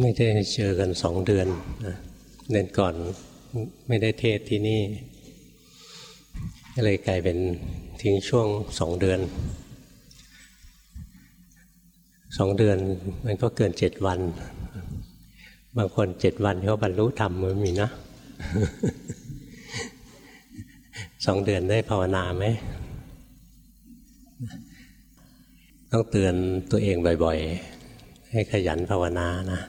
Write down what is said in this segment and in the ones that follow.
ไม่ได้เจอกันสองเดือนนะเดือนก่อนไม่ได้เทศที่นี่ก็เลยกลายเป็นทิ้งช่วงสองเดือนสองเดือนมันก็เกินเจ็ดวัน บางคนเจ็ดวันเขาบรรลุธรรมมันมีนะสองเดือนได้ภาวนาไหมต้องเตือนตัวเองบ่อย ๆ ให้ขยันภาวนานะ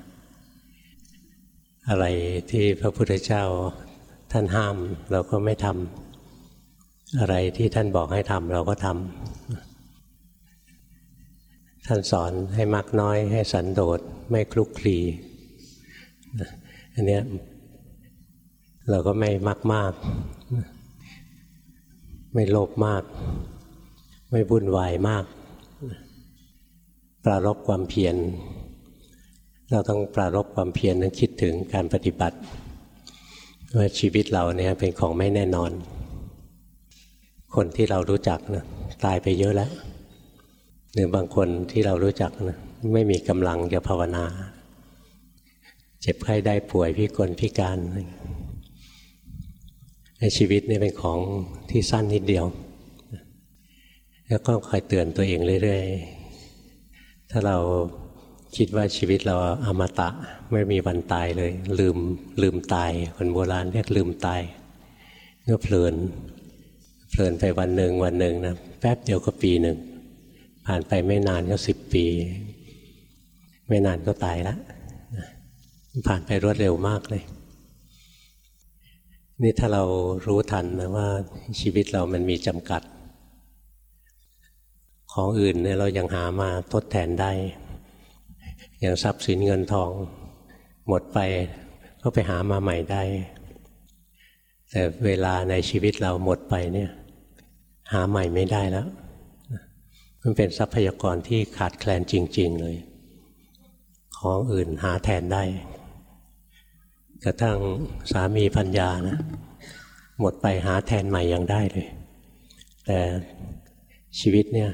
อะไรที่พระพุทธเจ้าท่านห้ามเราก็ไม่ทำอะไรที่ท่านบอกให้ทำเราก็ทำท่านสอนให้มักน้อยให้สันโดษไม่คลุกคลีอันนี้เราก็ไม่มักมาก ไม่โลภมาก ไม่วุ่นวายมาก ปรารบความเพียร เราต้องปรารบความเพียรนั้นคิดถึงการปฏิบัติว่าชีวิตเราเนี่ยเป็นของไม่แน่นอน คนที่เรารู้จักนะตายไปเยอะแล้วหรือบางคนที่เรารู้จักนะไม่มีกำลังจะภาวนา เจ็บไข้ได้ป่วยพิกลพิการในชีวิตนี่เป็นของที่สั้นนิดเดียว แล้วก็คอยเตือนตัวเองเรื่อยๆ ถ้าเรา คิดว่าชีวิตเราอมตะไม่มีวันตายเลย ลืมลืมตายคนโบราณเรียกลืมตายก็เพลินเพลินไปวันหนึ่งวันหนึ่งนะแป๊บเดียวก็ปีหนึ่งผ่านไปไม่นานก็สิบปี ไม่นานก็ตายล้วผ่านไปรวดเร็วมากเลยนี่ถ้าเรารู้ทันนะว่าชีวิตเรามันมีจำกัด ของอื่นเนี่ยเรายังหามาทดแทนได้ อย่างทรัพย์สินเงินทอง หมดไปก็ไปหามาใหม่ได้ แต่เวลาในชีวิตเราหมดไปเนี่ย หาใหม่ไม่ได้แล้ว มันเป็นทรัพยากรที่ขาดแคลนจริง ๆ เลย ของอื่นหาแทนได้ กระทั่งสามีพัญญานะหมดไปหาแทนใหม่ยังได้เลย แต่ชีวิตเนี่ย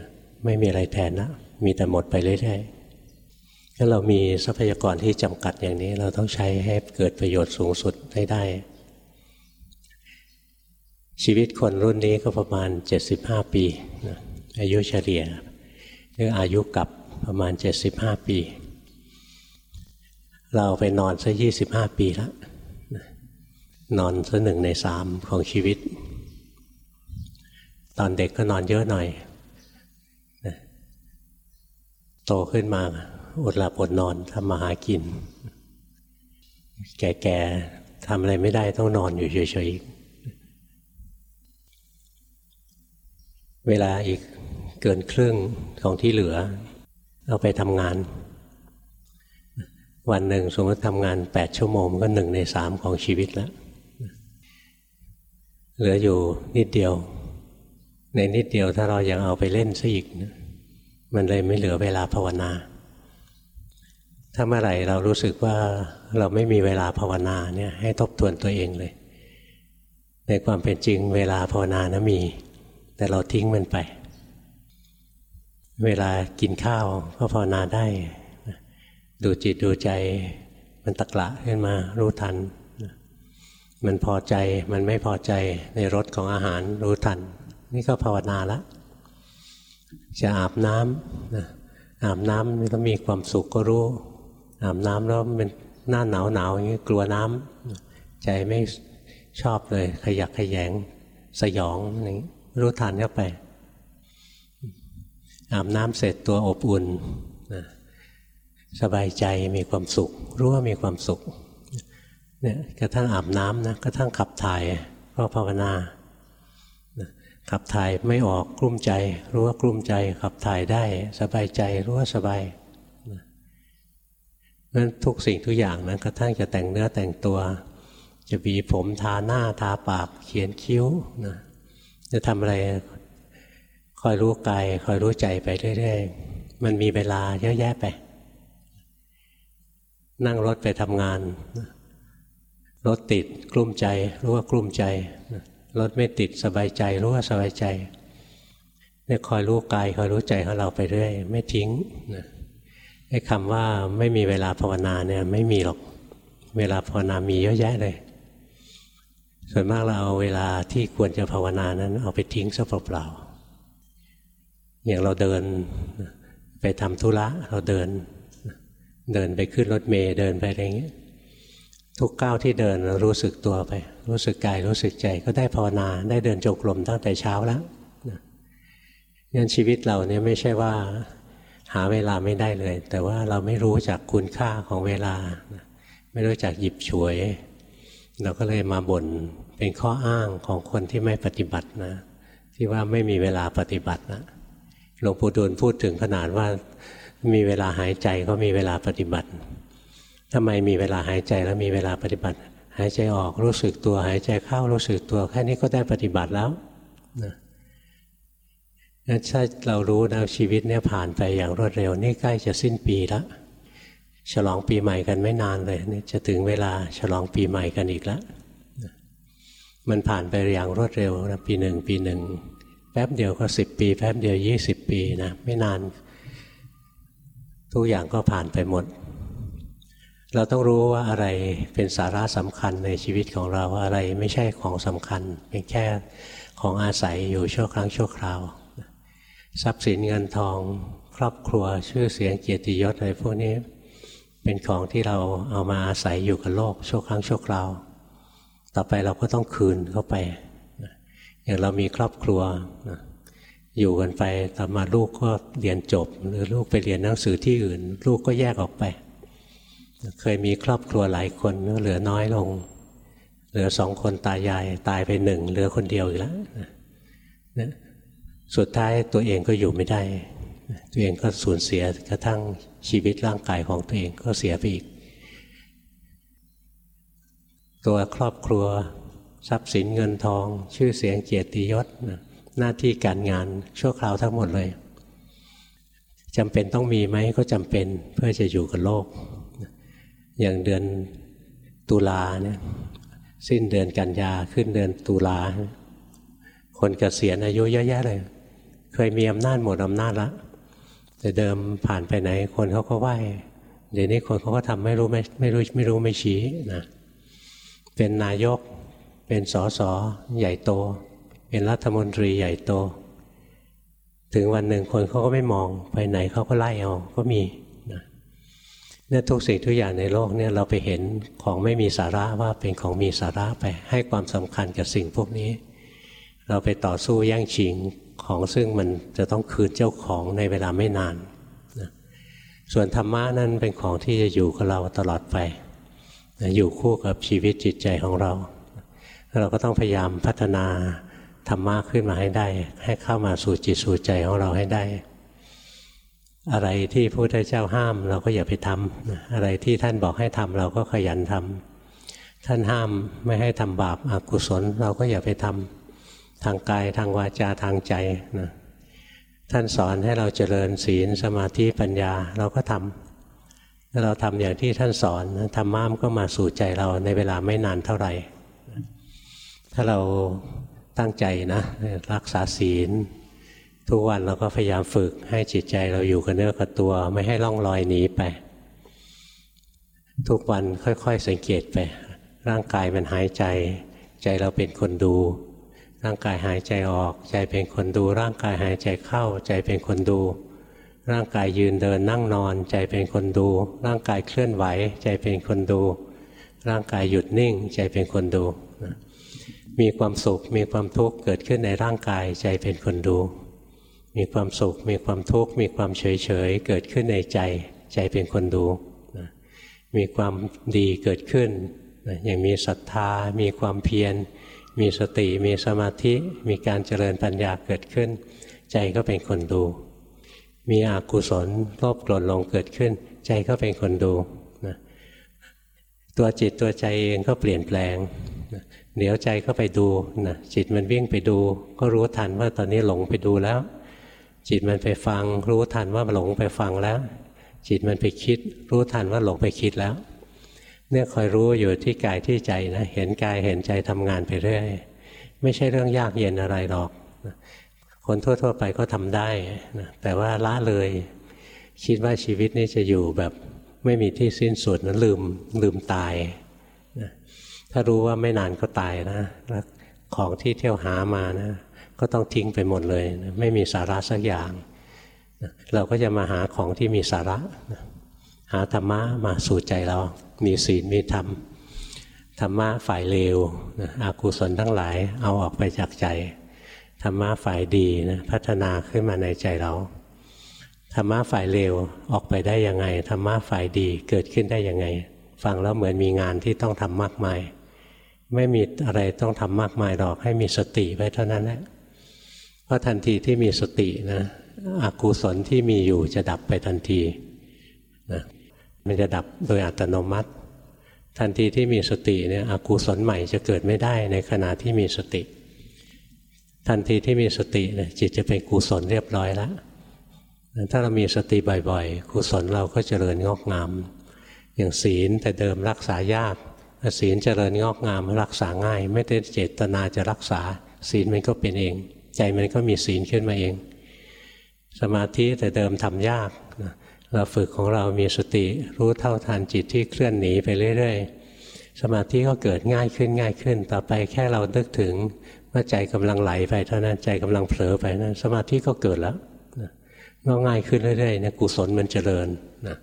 ไม่มีอะไรแทนนะมีแต่หมดไปเรื่อยๆ ถ้าเรามีทรัพยากรที่จำกัดอย่างนี้ เราต้องใช้ให้เกิดประโยชน์สูงสุดให้ได้ ชีวิตคนรุ่นนี้ก็ประมาณ 75 ปีนะอายุเฉลี่ยคืออายุกับประมาณ 75 ปี เราไปนอนซะ25 ปีแล้วนอนซะหนึ่งในสามของชีวิต ตอนเด็กก็นอนเยอะหน่อยโตขึ้นมา อดหลับอดนอนทำมาหากิน แก่ๆทำอะไรไม่ได้ต้องนอนอยู่เฉยๆเวลาอีกเกินครึ่งของที่เหลือ เอาไปทำงาน วันหนึ่งสมมติทำงานแปดชั่วโมงก็หนึ่งในสามของชีวิตแล้ว เหลืออยู่นิดเดียว ในนิดเดียวถ้าเรายังเอาไปเล่นซะอีกนะมันเลยไม่เหลือเวลาภาวนา ถ้าเมื่อไหร่เรารู้สึกว่าเราไม่มีเวลาภาวนาเนี่ยให้ทบทวนตัวเองเลย ในความเป็นจริงเวลาภาวนานะมี แต่เราทิ้งมันไป เวลากินข้าวก็ภาวนาได้ ดูจิตดูใจมันตะกละขึ้นมารู้ทัน มันพอใจมันไม่พอใจในรสของอาหารรู้ทัน นี่ก็ภาวนาละจะอาบน้ำนะอาบน้ำมันก็มีความสุขก็รู้ อาบน้ำแล้วเป็นหน้าหนาวหนาวอย่างนี้กลัวน้ำใจไม่ชอบเลย ขยักขยแงสยองอย่างนี้รู้ทันเข้าไป อาบน้ำเสร็จตัวอบอุ่นนะสบายใจมีความสุข รู้ว่ามีความสุขเนี่ยกระทั่งอาบน้ำนะกระทั่งขับถ่ายก็ภาวนาขับถ่ายไม่ออกกลุ้มใจ รู้ว่ากลุ้มใจ ขับถ่ายได้ สบายใจรู้ว่าสบาย นั้นทุกสิ่งทุกอย่างนะกระทั่งจะแต่งเนื้อแต่งตัว จะบีผมทาหน้าทาปากเขียนคิ้วนะจะทำอะไรคอยรู้กายคอยรู้ใจไปเรื่อยๆ มันมีเวลาเยอะแยะไป นั่งรถไปทำงานรถติดกลุ้มใจรู้ว่ากลุ้มใจรถไม่ติดสบายใจรู้ว่าสบายใจเนี่ยคอยรู้กายคอยรู้ใจของเราไปเรื่อย ไม่ทิ้งนะ ไอ้คำว่าไม่มีเวลาภาวนาเนี่ยไม่มีหรอกเวลาภาวนามีเยอะแยะเลย ส่วนมากเราเอาเวลาที่ควรจะภาวนานั้น เอาไปทิ้งซะเปล่าๆอย่างเราเดินไปทำธุระเราเดิน เดินไปขึ้นรถเมย์เดินไปอะไรเงี้ยทุกก้าวที่เดินรู้สึกตัวไป รู้สึกกายรู้สึกใจก็ได้ภาวนาได้เดินจงกรมตั้งแต่เช้าแล้วงั้นชีวิตเราเนี่ยไม่ใช่ว่า หาเวลาไม่ได้เลย แต่ว่าเราไม่รู้จักคุณค่าของเวลา ไม่รู้จักหยิบฉวย เราก็เลยมาบ่นเป็นข้ออ้างของคนที่ไม่ปฏิบัตินะ ที่ว่าไม่มีเวลาปฏิบัตินะหลวงปู่ดูลพูดถึงขนาดว่ามีเวลาหายใจก็มีเวลาปฏิบัติทำไมมีเวลาหายใจแล้วมีเวลาปฏิบัติ หายใจออกรู้สึกตัวหายใจเข้ารู้สึกตัวแค่นี้ก็ได้ปฏิบัติแล้วนะ ถ้าเรารู้นะชีวิตเนี่ยผ่านไปอย่างรวดเร็ว นี่ใกล้จะสิ้นปีแล้วฉลองปีใหม่กันไม่นานเลยนี่จะถึงเวลาฉลองปีใหม่กันอีกแล้วมันผ่านไปอย่างรวดเร็วนะปีหนึ่งปีหนึ่งแป๊บเดียวก็สิบปี แป๊บเดียวยี่สิบปีนะไม่นาน ทุกอย่างก็ผ่านไปหมด เราต้องรู้ว่าอะไรเป็นสาระสำคัญในชีวิตของเราอะไรไม่ใช่ของสำคัญเป็นแค่ของอาศัยอยู่ชั่วครั้งชั่วคราว ทรัพย์สินเงินทอง ครอบครัวชื่อเสียงเกียรติยศอะไรพวกนี้ เป็นของที่เราเอามาอาศัยอยู่กับโลกชั่วครั้งชั่วคราว ต่อไปเราก็ต้องคืนเข้าไป อย่างเรามีครอบครัวอยู่กันไปต่อมาลูกก็เรียนจบ หรือลูกไปเรียนหนังสือที่อื่น ลูกก็แยกออกไป เคยมีครอบครัวหลายคนเหลือน้อยลง เหลือสองคนตายายตายไปหนึ่งเหลือคนเดียวอีกแล้ว สุดท้ายตัวเองก็อยู่ไม่ได้ ตัวเองก็สูญเสียกระทั่งชีวิตร่างกายของตัวเองก็เสียไปอีก ตัวครอบครัวทรัพย์สินเงินทอง ชื่อเสียงเกียรติยศหน้าที่การงานชั่วคราวทั้งหมดเลยจำเป็นต้องมีไหมก็จำเป็นเพื่อจะอยู่กับโลก อย่างเดือนตุลาเนี่ยสิ้นเดือนกันยาขึ้นเดือนตุลาคนเกษียณอายุเยอะแยะเลย เคยมีอำนาจหมดอำนาจละแต่เดิมผ่านไปไหนคนเขาก็ไหว้เดี๋ยวนี้คนเขาก็ทำไม่รู้ไม่ไม่รู้ไม่รู้ไม่ชี้นะเป็นนายก เป็นสอสอใหญ่โต เป็นรัฐมนตรีใหญ่โต ถึงวันหนึ่งคนเขาก็ไม่มองไปไหนเขาก็ไล่เอาก็มีนะเนี่ยทุกสิ่งทุกอย่างในโลกเนี่ยเราไปเห็นของไม่มีสาระว่าเป็นของมีสาระไปให้ความสำคัญกับสิ่งพวกนี้ เราไปต่อสู้แย่งชิง ของซึ่งมันจะต้องคืนเจ้าของในเวลาไม่นานนะส่วนธรรมะนั้นเป็นของที่จะอยู่กับเราตลอดไปนะอยู่คู่กับชีวิตจิตใจของเรา เราก็ต้องพยายามพัฒนาธรรมะขึ้นมาให้ได้ ให้เข้ามาสู่จิตสู่ใจของเราให้ได้ อะไรที่พระพุทธเจ้าห้ามเราก็อย่าไปทำอะไรที่ท่านบอกให้ทำเราก็ขยันทำท่านห้ามไม่ให้ทำบาปอากุศลเราก็อย่าไปทำ ทางกายทางวาจาทางใจนะท่านสอนให้เราเจริญศีลสมาธิปัญญาเราก็ทำถ้าเราทำอย่างที่ท่านสอนธรรมะมันก็มาสู่ใจเราในเวลาไม่นานเท่าไหร่ ถ้าเราตั้งใจนะรักษาศีล ทุกวันเราก็พยายามฝึกให้จิตใจเราอยู่กับเนื้อกับตัว ไม่ให้ล่องลอยหนีไป ทุกวันค่อยๆสังเกตไป ร่างกายมันหายใจ ใจเราเป็นคนดู ร่างกายหายใจออก ใจเป็นคนดู ร่างกายหายใจเข้า ใจเป็นคนดู ร่างกายยืนเดินนั่งนอน ใจเป็นคนดู ร่างกายเคลื่อนไหว ใจเป็นคนดู ร่างกายหยุดนิ่ง ใจเป็นคนดูมีความสุขมีความทุกข์เกิดขึ้นในร่างกายใจเป็นคนดู มีความสุขมีความทุกข์มีความเฉยเฉยเกิดขึ้นในใจใจเป็นคนดูมีความดีเกิดขึ้นอย่างมีศรัทธา มีความเพียร มีสติมีสมาธิมีการเจริญปัญญาเกิดขึ้น ใจก็เป็นคนดู มีอกุศลโลภโกรธหลงเกิดขึ้น ใจก็เป็นคนดูนะตัวจิตตัวใจเองก็เปลี่ยนแปลงนะเดี๋ยวใจก็ไปดูนะจิตมันวิ่งไปดู ก็รู้ทันว่าตอนนี้หลงไปดูแล้ว จิตมันไปฟัง รู้ทันว่าหลงไปฟังแล้ว จิตมันไปคิด รู้ทันว่าหลงไปคิดแล้ว เนี่ยคอยรู้อยู่ที่กายที่ใจนะเห็นกายเห็นใจทำงานไปเรื่อยไม่ใช่เรื่องยากเย็นอะไรหรอก คนทั่ว ๆ ไปก็ทำได้นะแต่ว่าละเลย คิดว่าชีวิตนี้จะอยู่แบบไม่มีที่สิ้นสุดนะลืมลืมตายนะถ้ารู้ว่าไม่นานก็ตายนะแล้วของที่เที่ยวหามานะก็ต้องทิ้งไปหมดเลยนะไม่มีสาระสักอย่างนะเราก็จะมาหาของที่มีสาระนะ หาธรรมะมาสู่ใจเรา มีศีลมีธรรมธรรมะฝ่ายเลวนะอากุศลทั้งหลายเอาออกไปจากใจธรรมะฝ่ายดีนะพัฒนาขึ้นมาในใจเราธรรมะฝ่ายเลวออกไปได้ยังไงธรรมะฝ่ายดีเกิดขึ้นได้ยังไง ฟังแล้วเหมือนมีงานที่ต้องทำมากมาย ไม่มีอะไรต้องทำมากมายหรอกให้มีสติไว้เท่านั้นแหละเพราะทันทีที่มีสตินะอกุศลที่มีอยู่จะดับไปทันทีนะ มันจะดับโดยอัตโนมัติ ทันทีที่มีสติเนี่ยอกุศลใหม่จะเกิดไม่ได้ในขณะที่มีสติ ทันทีที่มีสติเนี่ยจิตจะเป็นกุศลเรียบร้อยแล้วถ้าเรามีสติบ่อยๆกุศลเราก็เจริญงอกงาม อย่างศีลแต่เดิมรักษายากศีลเจริญงอกงามรักษาง่าย ไม่ได้เจตนาจะรักษา ศีลมันก็เป็นเอง ใจมันก็มีศีลขึ้นมาเอง สมาธิแต่เดิมทำยาก เราฝึกของเรามีสติรู้เท่าทันจิตที่เคลื่อนหนีไปเรื่อย ๆ สมาธิก็เกิดง่ายขึ้นง่ายขึ้น ต่อไปแค่เรานึกถึงว่าใจกำลังไหลไปเท่านั้นใจกำลังเผลอไปนั้นสมาธิก็เกิดแล้วก็ง่ายขึ้นเรื่อยๆนะกุศลมันเจริญนะ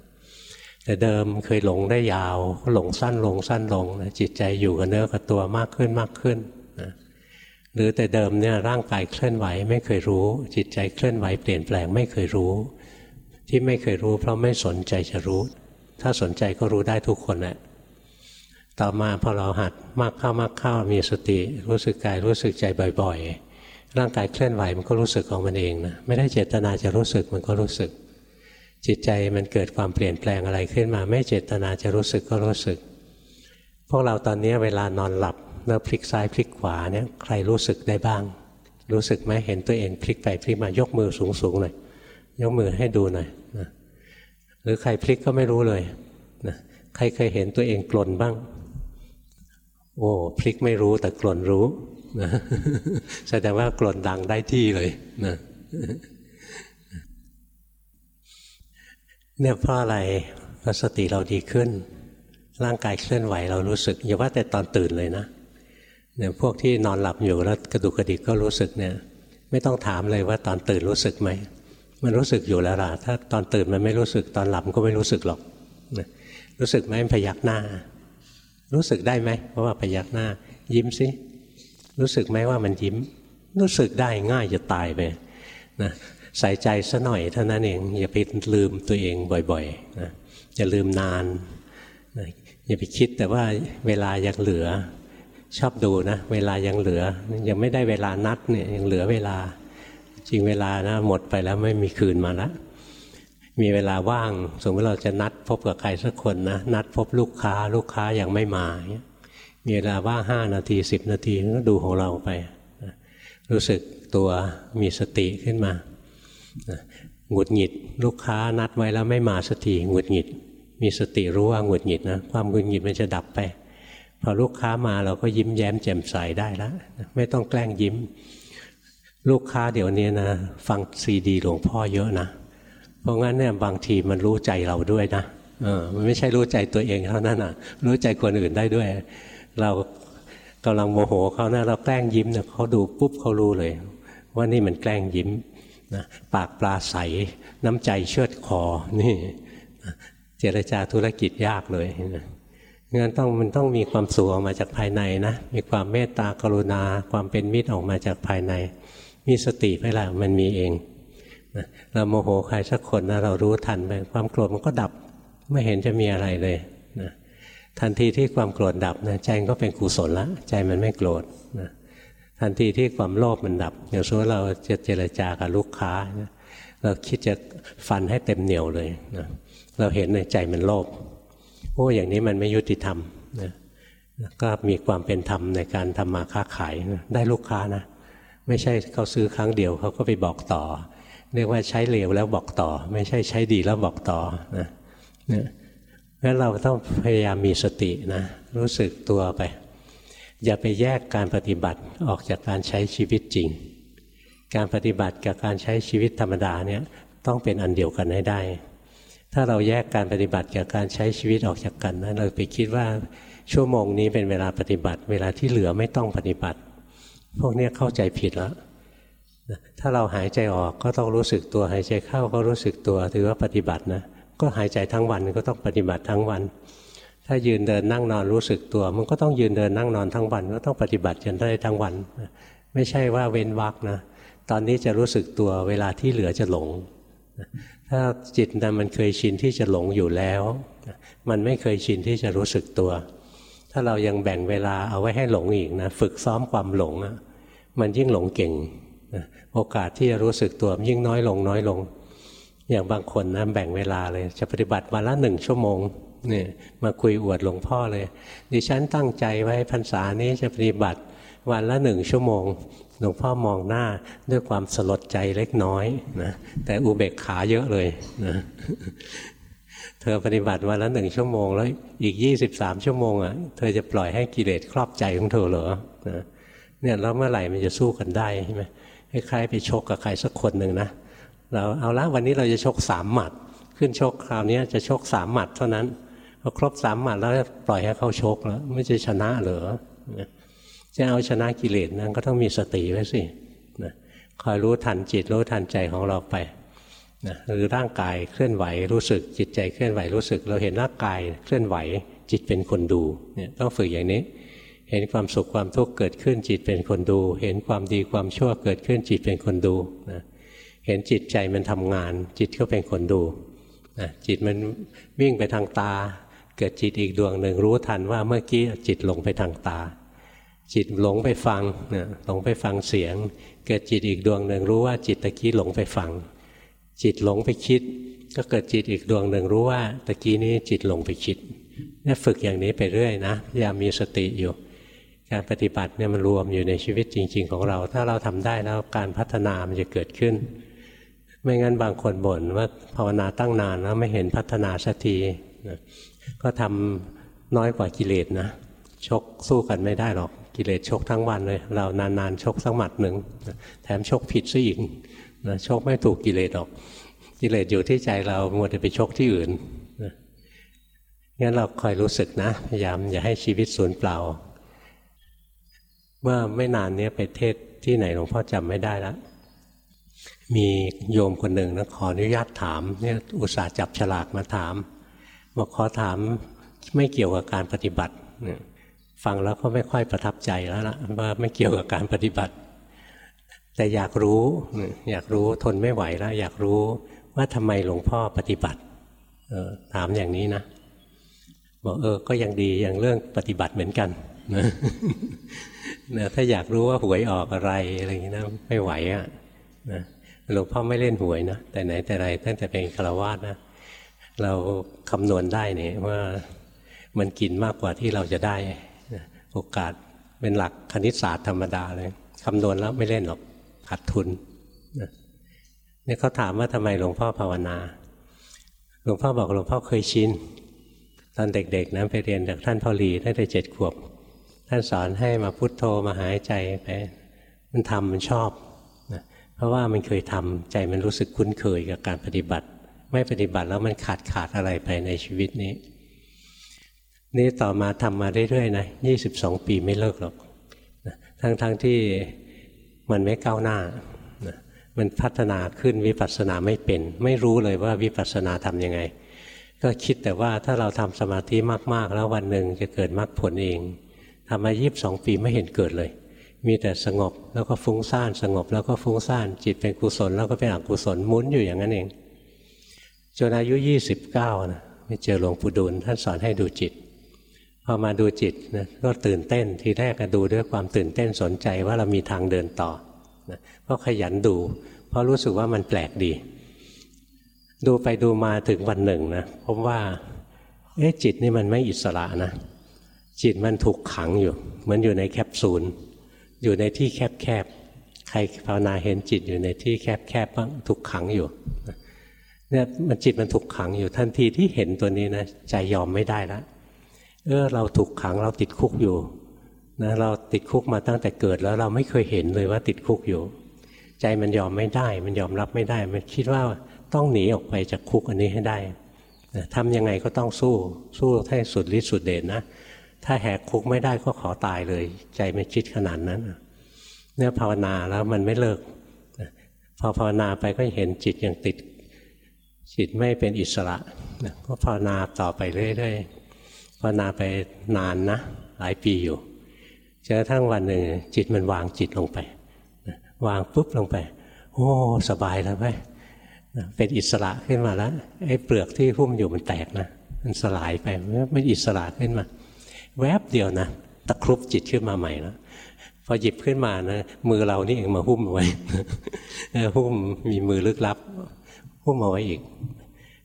แต่เดิมเคยหลงได้ยาวหลงสั้นลงสั้นลงนะจิตใจอยู่กับเนื้อกับตัวมากขึ้นมากขึ้นนะหรือแต่เดิมเนี่ยร่างกายเคลื่อนไหวไม่เคยรู้ จิตใจเคลื่อนไหวเปลี่ยนแปลงไม่เคยรู้ ที่ไม่เคยรู้ เพราะไม่สนใจจะรู้ ถ้าสนใจก็รู้ได้ทุกคนแหละต่อมาพอเราหัดมากเข้ามากเข้ามีสติ รู้สึกกายรู้สึกใจบ่อยๆ ร่างกายเคลื่อนไหวมันก็รู้สึกของมันเองนะไม่ได้เจตนาจะรู้สึกมันก็รู้สึก จิตใจมันเกิดความเปลี่ยนแปลงอะไรขึ้นมา ไม่เจตนาจะรู้สึกก็รู้สึก พวกเราตอนนี้เวลานอนหลับแล้วพลิกซ้ายพลิกขวาเนี่ยใครรู้สึกได้บ้าง รู้สึกไหมเห็นตัวเองพลิกไปพลิกมายกมือสูงๆหน่อย ยกมือให้ดูหน่อยนะหรือใครพลิกก็ไม่รู้เลยนะใครเคยเห็นตัวเองกลนบ้าง โอ้พลิกไม่รู้แต่กลนรู้นะแสดงว่ากลนดังได้ที่เลยนะเนี่ยเพราะอะไรเพราะสติเราดีขึ้น ร่างกายเคลื่อนไหวเรารู้สึก อย่าว่าแต่ตอนตื่นเลยนะเนี่ยพวกที่นอนหลับอยู่แล้วกระดุกกระดิกก็รู้สึกเนี่ย ไม่ต้องถามเลยว่าตอนตื่นรู้สึกไหม มันรู้สึกอยู่แล้วล่ะ ถ้าตอนตื่นมันไม่รู้สึกตอนหลับก็ไม่รู้สึกหรอกรู้สึกไหมพยักหน้า รู้สึกได้ไหมเพราะว่าพยักหน้า ยิ้มสิรู้สึกไหมว่ามันยิ้ม รู้สึกได้ง่ายจะตายไปนะใส่ใจซะหน่อยเท่านั้นเอง อย่าไปลืมตัวเองบ่อยๆนะอย่าลืมนานนะอย่าไปคิดแต่ว่าเวลายังเหลือชอบดูนะ เวลายังเหลือ ยังไม่ได้เวลานัดเนี่ยยังเหลือเวลา จริงเวลานะหมดไปแล้วไม่มีคืนมาล้วมีเวลาว่าง สมมติเราจะนัดพบกับใครสักคนนะนัดพบลูกค้าลูกค้ายังไม่มา มีเวลาว่างห้านาทีสิบนาทีก็ดูของเราไป รู้สึกตัวมีสติขึ้นมาหงุดหงิด ลูกค้านัดไว้แล้วไม่มาสักทีหงุดหงิด มีสติรู้ว่าหงุดหงิดนะความหงุดหงิดมันจะดับไป พอลูกค้ามาเราก็ยิ้มแย้มแจ่มใสได้แล้วไม่ต้องแกล้งยิ้ม ลูกค้าเดี๋ยวนี้นะ ฟังซีดีหลวงพ่อเยอะนะ เพราะงั้นเนี่ยบางทีมันรู้ใจเราด้วยนะเออมันไม่ใช่รู้ใจตัวเองเท่านั้นอะ รู้ใจคนอื่นได้ด้วย เรากำลังโมโหเขานะเราแกล้งยิ้มเนี่ยเขาดูปุ๊บเขารู้เลย ว่านี่มันแกล้งยิ้มนะปากปลาใสน้ำใจเชือดคอนี่เจรจาธุรกิจยากเลยงั้นต้องมันต้องมีความสุขออกมาจากภายในนะมีความเมตตากรุณาความเป็นมิตรออกมาจากภายใน มีสติไปละมันมีเองนะเราโมโหใครสักคนนะเรารู้ทันไปความโกรธมันก็ดับไม่เห็นจะมีอะไรเลยนะทันทีที่ความโกรธดับนะใจก็เป็นกุศลละใจมันไม่โกรธนะทันทีที่ความโลภมันดับอย่างสมมติเราจะเจรจากับลูกค้านะเราคิดจะฟันให้เต็มเหนียวเลยนะเราเห็นในใจมันโลภโอ้อย่างนี้มันไม่ยุติธรรมนะก็มีความเป็นธรรมในการทำมาค้าขายนะได้ลูกค้านะ ไม่ใช่เขาซื้อครั้งเดียวเขาก็ไปบอกต่อ เรียกว่าใช้เลวแล้วบอกต่อ ไม่ใช่ใช้ดีแล้วบอกต่อนะเนี่ยงั้นเราต้องพยายามมีสตินะรู้สึกตัวไป อย่าไปแยกการปฏิบัติออกจากการใช้ชีวิตจริง การปฏิบัติกับการใช้ชีวิตธรรมดาเนี่ยต้องเป็นอันเดียวกันให้ได้ ถ้าเราแยกการปฏิบัติกับการใช้ชีวิตออกจากกันนะเราไปคิดว่าชั่วโมงนี้เป็นเวลาปฏิบัติ เวลาที่เหลือไม่ต้องปฏิบัติ พวกนี้เข้าใจผิดแล้วถ้าเราหายใจออกก็ต้องรู้สึกตัวหายใจเข้าก็รู้สึกตัวถือว่าปฏิบัตินะก็หายใจทั้งวันก็ต้องปฏิบัติทั้งวัน ถ้ายืนเดินนั่งนอนรู้สึกตัว มันก็ต้องยืนเดินนั่งนอนทั้งวัน ก็ต้องปฏิบัติจนได้ทั้งวัน ไม่ใช่ว่าเว้นวักนะ ตอนนี้จะรู้สึกตัวเวลาที่เหลือจะหลง ถ้าจิตนั้นมันเคยชินที่จะหลงอยู่แล้ว มันไม่เคยชินที่จะรู้สึกตัว ถ้าเรายังแบ่งเวลาเอาไว้ให้หลงอีกนะ ฝึกซ้อมความหลง มันยิ่งหลงเก่งโอกาสที่จะรู้สึกตัวยิ่งน้อยลงน้อยลง อย่างบางคนนะแบ่งเวลาเลย จะปฏิบัติวันละหนึ่งชั่วโมงเนี่ยมาคุยอวดหลวงพ่อเลย ดิฉันตั้งใจไว้พรรษานี้จะปฏิบัติวันละหนึ่งชั่วโมง หลวงพ่อมองหน้าด้วยความสลดใจเล็กน้อยนะแต่อุเบกขาเยอะเลยนะเธอปฏิบัติวันละหนึ่งชั่วโมง แล้วอีกยี่สิบสามชั่วโมงอะเธอจะปล่อยให้กิเลสครอบใจของเธอเหรอนะ เนี่ยแล้วเมื่อไหร่มันจะสู้กันได้ใช่ไหมคล้ายๆไปชกกับใครสักคนหนึ่งนะเราเอาละวันนี้เราจะชกสามหมัด ขึ้นชกคราวนี้จะชกสามหมัดเท่านั้นพอครบสามหมัดแล้วปล่อยให้เขาชกแล้วไม่จะชนะเหรอจะเอาชนะกิเลสนั้นก็ต้องมีสติไว้สินะคอยรู้ทันจิตรู้ทันใจของเราไปนะหรือร่างกายเคลื่อนไหวรู้สึก จิตใจเคลื่อนไหวรู้สึก เราเห็นร่างกายเคลื่อนไหวจิตเป็นคนดูเนี่ยต้องฝึกอย่างนี้ เห็นความสุขความทุกข์เกิดขึ้นจิตเป็นคนดู เห็นความดีความชั่วเกิดขึ้นจิตเป็นคนดูนะเห็นจิตใจมันทำงาน จิตก็เป็นคนดูนะจิตมันวิ่งไปทางตา เกิดจิตอีกดวงหนึ่งรู้ทันว่าเมื่อกี้จิตหลงไปทางตา จิตหลงไปฟังนะหลงไปฟังเสียง เกิดจิตอีกดวงหนึ่งรู้ว่าจิตตะกี้หลงไปฟัง จิตหลงไปคิด ก็เกิดจิตอีกดวงหนึ่งรู้ว่าตะกี้นี้จิตหลงไปคิดเนี่ยฝึกอย่างนี้ไปเรื่อยนะยามมีสติอยู่ การปฏิบัติเนี่ยมันรวมอยู่ในชีวิตจริง ๆ ของเรา ถ้าเราทำได้แล้วการพัฒนามันจะเกิดขึ้น ไม่งั้นบางคนบ่นว่าภาวนาตั้งนานแล้วไม่เห็นพัฒนาสักทีก็ทำน้อยกว่ากิเลสนะชกสู้กันไม่ได้หรอกกิเลสชกทั้งวันเลย เรานานๆชกสักหมัดหนึ่งแถมชกผิดซะอีกนะชกไม่ถูกกิเลสหรอก กิเลสอยู่ที่ใจเราหมัวแต่ไปชกที่อื่นนะงั้นเราคอยรู้สึกนะพยายามอย่าให้ชีวิตสูญเปล่า เมื่อไม่นานนี้ไปเทศที่ไหนหลวงพ่อจำไม่ได้แล้วมีโยมคนหนึ่งนะขออนุญาตถามเนี่ยอุตส่าห์จับฉลากมาถามบอกขอถามไม่เกี่ยวกับการปฏิบัติเนี่ยฟังแล้วก็ไม่ค่อยประทับใจแล้วล่ะว่าไม่เกี่ยวกับการปฏิบัติ แต่อยากรู้อยากรู้ทนไม่ไหวแล้ว อยากรู้ว่าทำไมหลวงพ่อปฏิบัติออถามอย่างนี้นะบอกเออก็ยังดีอย่างเรื่องปฏิบัติเหมือนกัน นะถ้าอยากรู้ว่าหวยออกอะไรอะไรอย่างนี้นะไม่ไหวอะ่ะนะหลวงพ่อไม่เล่นหวยนะแต่ไหนแต่ไรตั้งแต่เป็นฆราวาสนะเราคำนวณได้เนี่ยว่ามันกินมากกว่าที่เราจะได้โอกาสเป็นหลักคณิตศาสตร์ธรรมดาเลยคำนวณแล้วไม่เล่นหรอกขาดทุนเนี่ยเขาถามว่าทำไมหลวงพ่อภาวนา หลวงพ่อบอกหลวงพ่อเคยชินตอนเด็กๆนะไปเรียนจากท่านพ่อหลีได้แต่เจ็ดขวบ ท่านสอนให้มาพุโทโธมาหายใจไปมันทำมันชอบนะเพราะว่ามันเคยทำใจมันรู้สึกคุ้นเคยกับการปฏิบัติ ไม่ปฏิบัติแล้วมันขาดขาดอะไรไปในชีวิตนี้ นี่ต่อมาทำมาเรื่อยๆนะยี่สิบสองปีไม่เลิกหรอกทั้งๆทที่มันไม่ก้าวหน้ามันพัฒนาขึ้นวิปัสสนาไม่เป็น ไม่รู้เลยว่าวิปัสสนาทำยังไง ก็คิดแต่ว่าถ้าเราทำสมาธิมากๆ แล้ววันหนึ่งจะเกิดมรรคผลเอง ทำมายีิบสองปีไม่เห็นเกิดเลย มีแต่สงบแล้วก็ฟุ้งซ่านสงบแล้วก็ฟุ้งซ่านจิตเป็นกุศลแล้วก็เป็นอกุศลหมุนอยู่อย่างนั้นเองจนอายุยี่สิบเก้านะไปเจอหลวงปู่ดูลท่านสอนให้ดูจิตพอมาดูจิตนะก็ตื่นเต้นทีแรกก็ดูด้วยความตื่นเต้นสนใจว่าเรามีทางเดินต่อนะก็ขยันดู เพราะรู้สึกว่ามันแปลกดี ดูไปดูมาถึงวันหนึ่งนะพบว่าเอ๊ะจิตนี่มันไม่อิสระนะ จิตมันถูกขังอยู่ เหมือนอยู่ในแคปซูลอยู่ในที่แคบๆใครภาวนาเห็นจิตอยู่ในที่แคบๆบ้างถูกขังอยู่เนี่ยมันจิตมันถูกขังอยู่ทันทีที่เห็นตัวนี้นะใจยอมไม่ได้แล้วเออเราถูกขังเราติดคุกอยู่นะเราติดคุกมาตั้งแต่เกิดแล้วเราไม่เคยเห็นเลยว่าติดคุกอยู่ ใจมันยอมไม่ได้ มันยอมรับไม่ได้ มันคิดว่าต้องหนีออกไปจากคุกอันนี้ให้ได้ทำยังไงก็ต้องสู้สู้ให้สุดฤทธิ์สุดเดชนะ ถ้าแหกคุกไม่ได้ก็ขอตายเลย ใจไม่คิดขนาดนั้นเนี่ยภาวนาแล้วมันไม่เลิก พอภาวนาไปก็เห็นจิตยังติด จิตไม่เป็นอิสระก็ภาวนาต่อไปเรื่อยๆภาวนาไปนานนะ หลายปีอยู่จนกระทั่งวันหนึ่งจิตมันวางจิตลงไป วางปุ๊บลงไป โอ้สบายแล้วไหมเป็นอิสระขึ้นมาแล้วไอ้เปลือกที่หุ้มอยู่มันแตกนะมันสลายไปไม่อิสระขึ้นมา แวบเดียวนะตะครุบจิตขึ้นมาใหม่แล้วพอหยิบขึ้นมานะมือเรานี่เองมาหุ้มเอาไว้หุ้มมีมือลึกลับ หุ้มเอาไว้อีก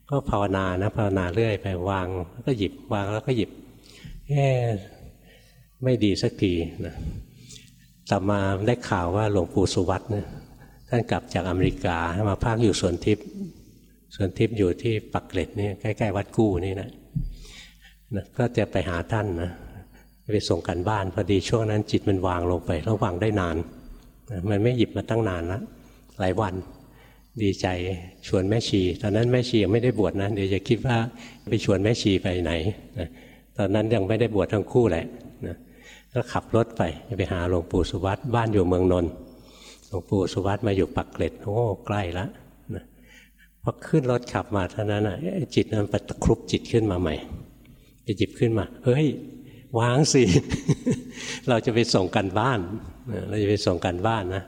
ก็ภาวนานะภาวนาเรื่อยไปวางแล้วก็หยิบวางแล้วก็หยิบแค่ไม่ดีสักทีนะต่อมาได้ข่าวว่าหลวงปู่สุวัตเนี่ยท่านกลับจากอเมริกามาพักอยู่สวนทิพย์สวนทิพย์อยู่ที่ปักเกร็ดนี่ใกล้ๆวัดกู้นี่นะ นะก็จะไปหาท่านนะไปส่งกันบ้านพอดีช่วงนั้นจิตมันวางลงไปแล้ววางได้นานนะมันไม่หยิบมาตั้งนานละหลายวันดีใจชวนแม่ชี ตอนนั้นแม่ชียังไม่ได้บวชนะเดี๋ยวจะคิดว่าไปชวนแม่ชีไปไหนนะตอนนั้นยังไม่ได้บวชทั้งคู่แหละนะก็ขับรถไปไปหาหลวงปู่สุวัตบ้านอยู่เมืองนนท์หลวงปู่สุวัตมาอยู่ปักเกร็ดโอ้ใกล้ละนะพอขึ้นรถขับมาเท่านั้นอะจิตมันไปตะครุบจิตขึ้นมาใหม่ ไปจิบขึ้นมา เฮ้ยวางสิ เราจะไปส่งกันบ้าน เราจะไปส่งกันบ้านนะ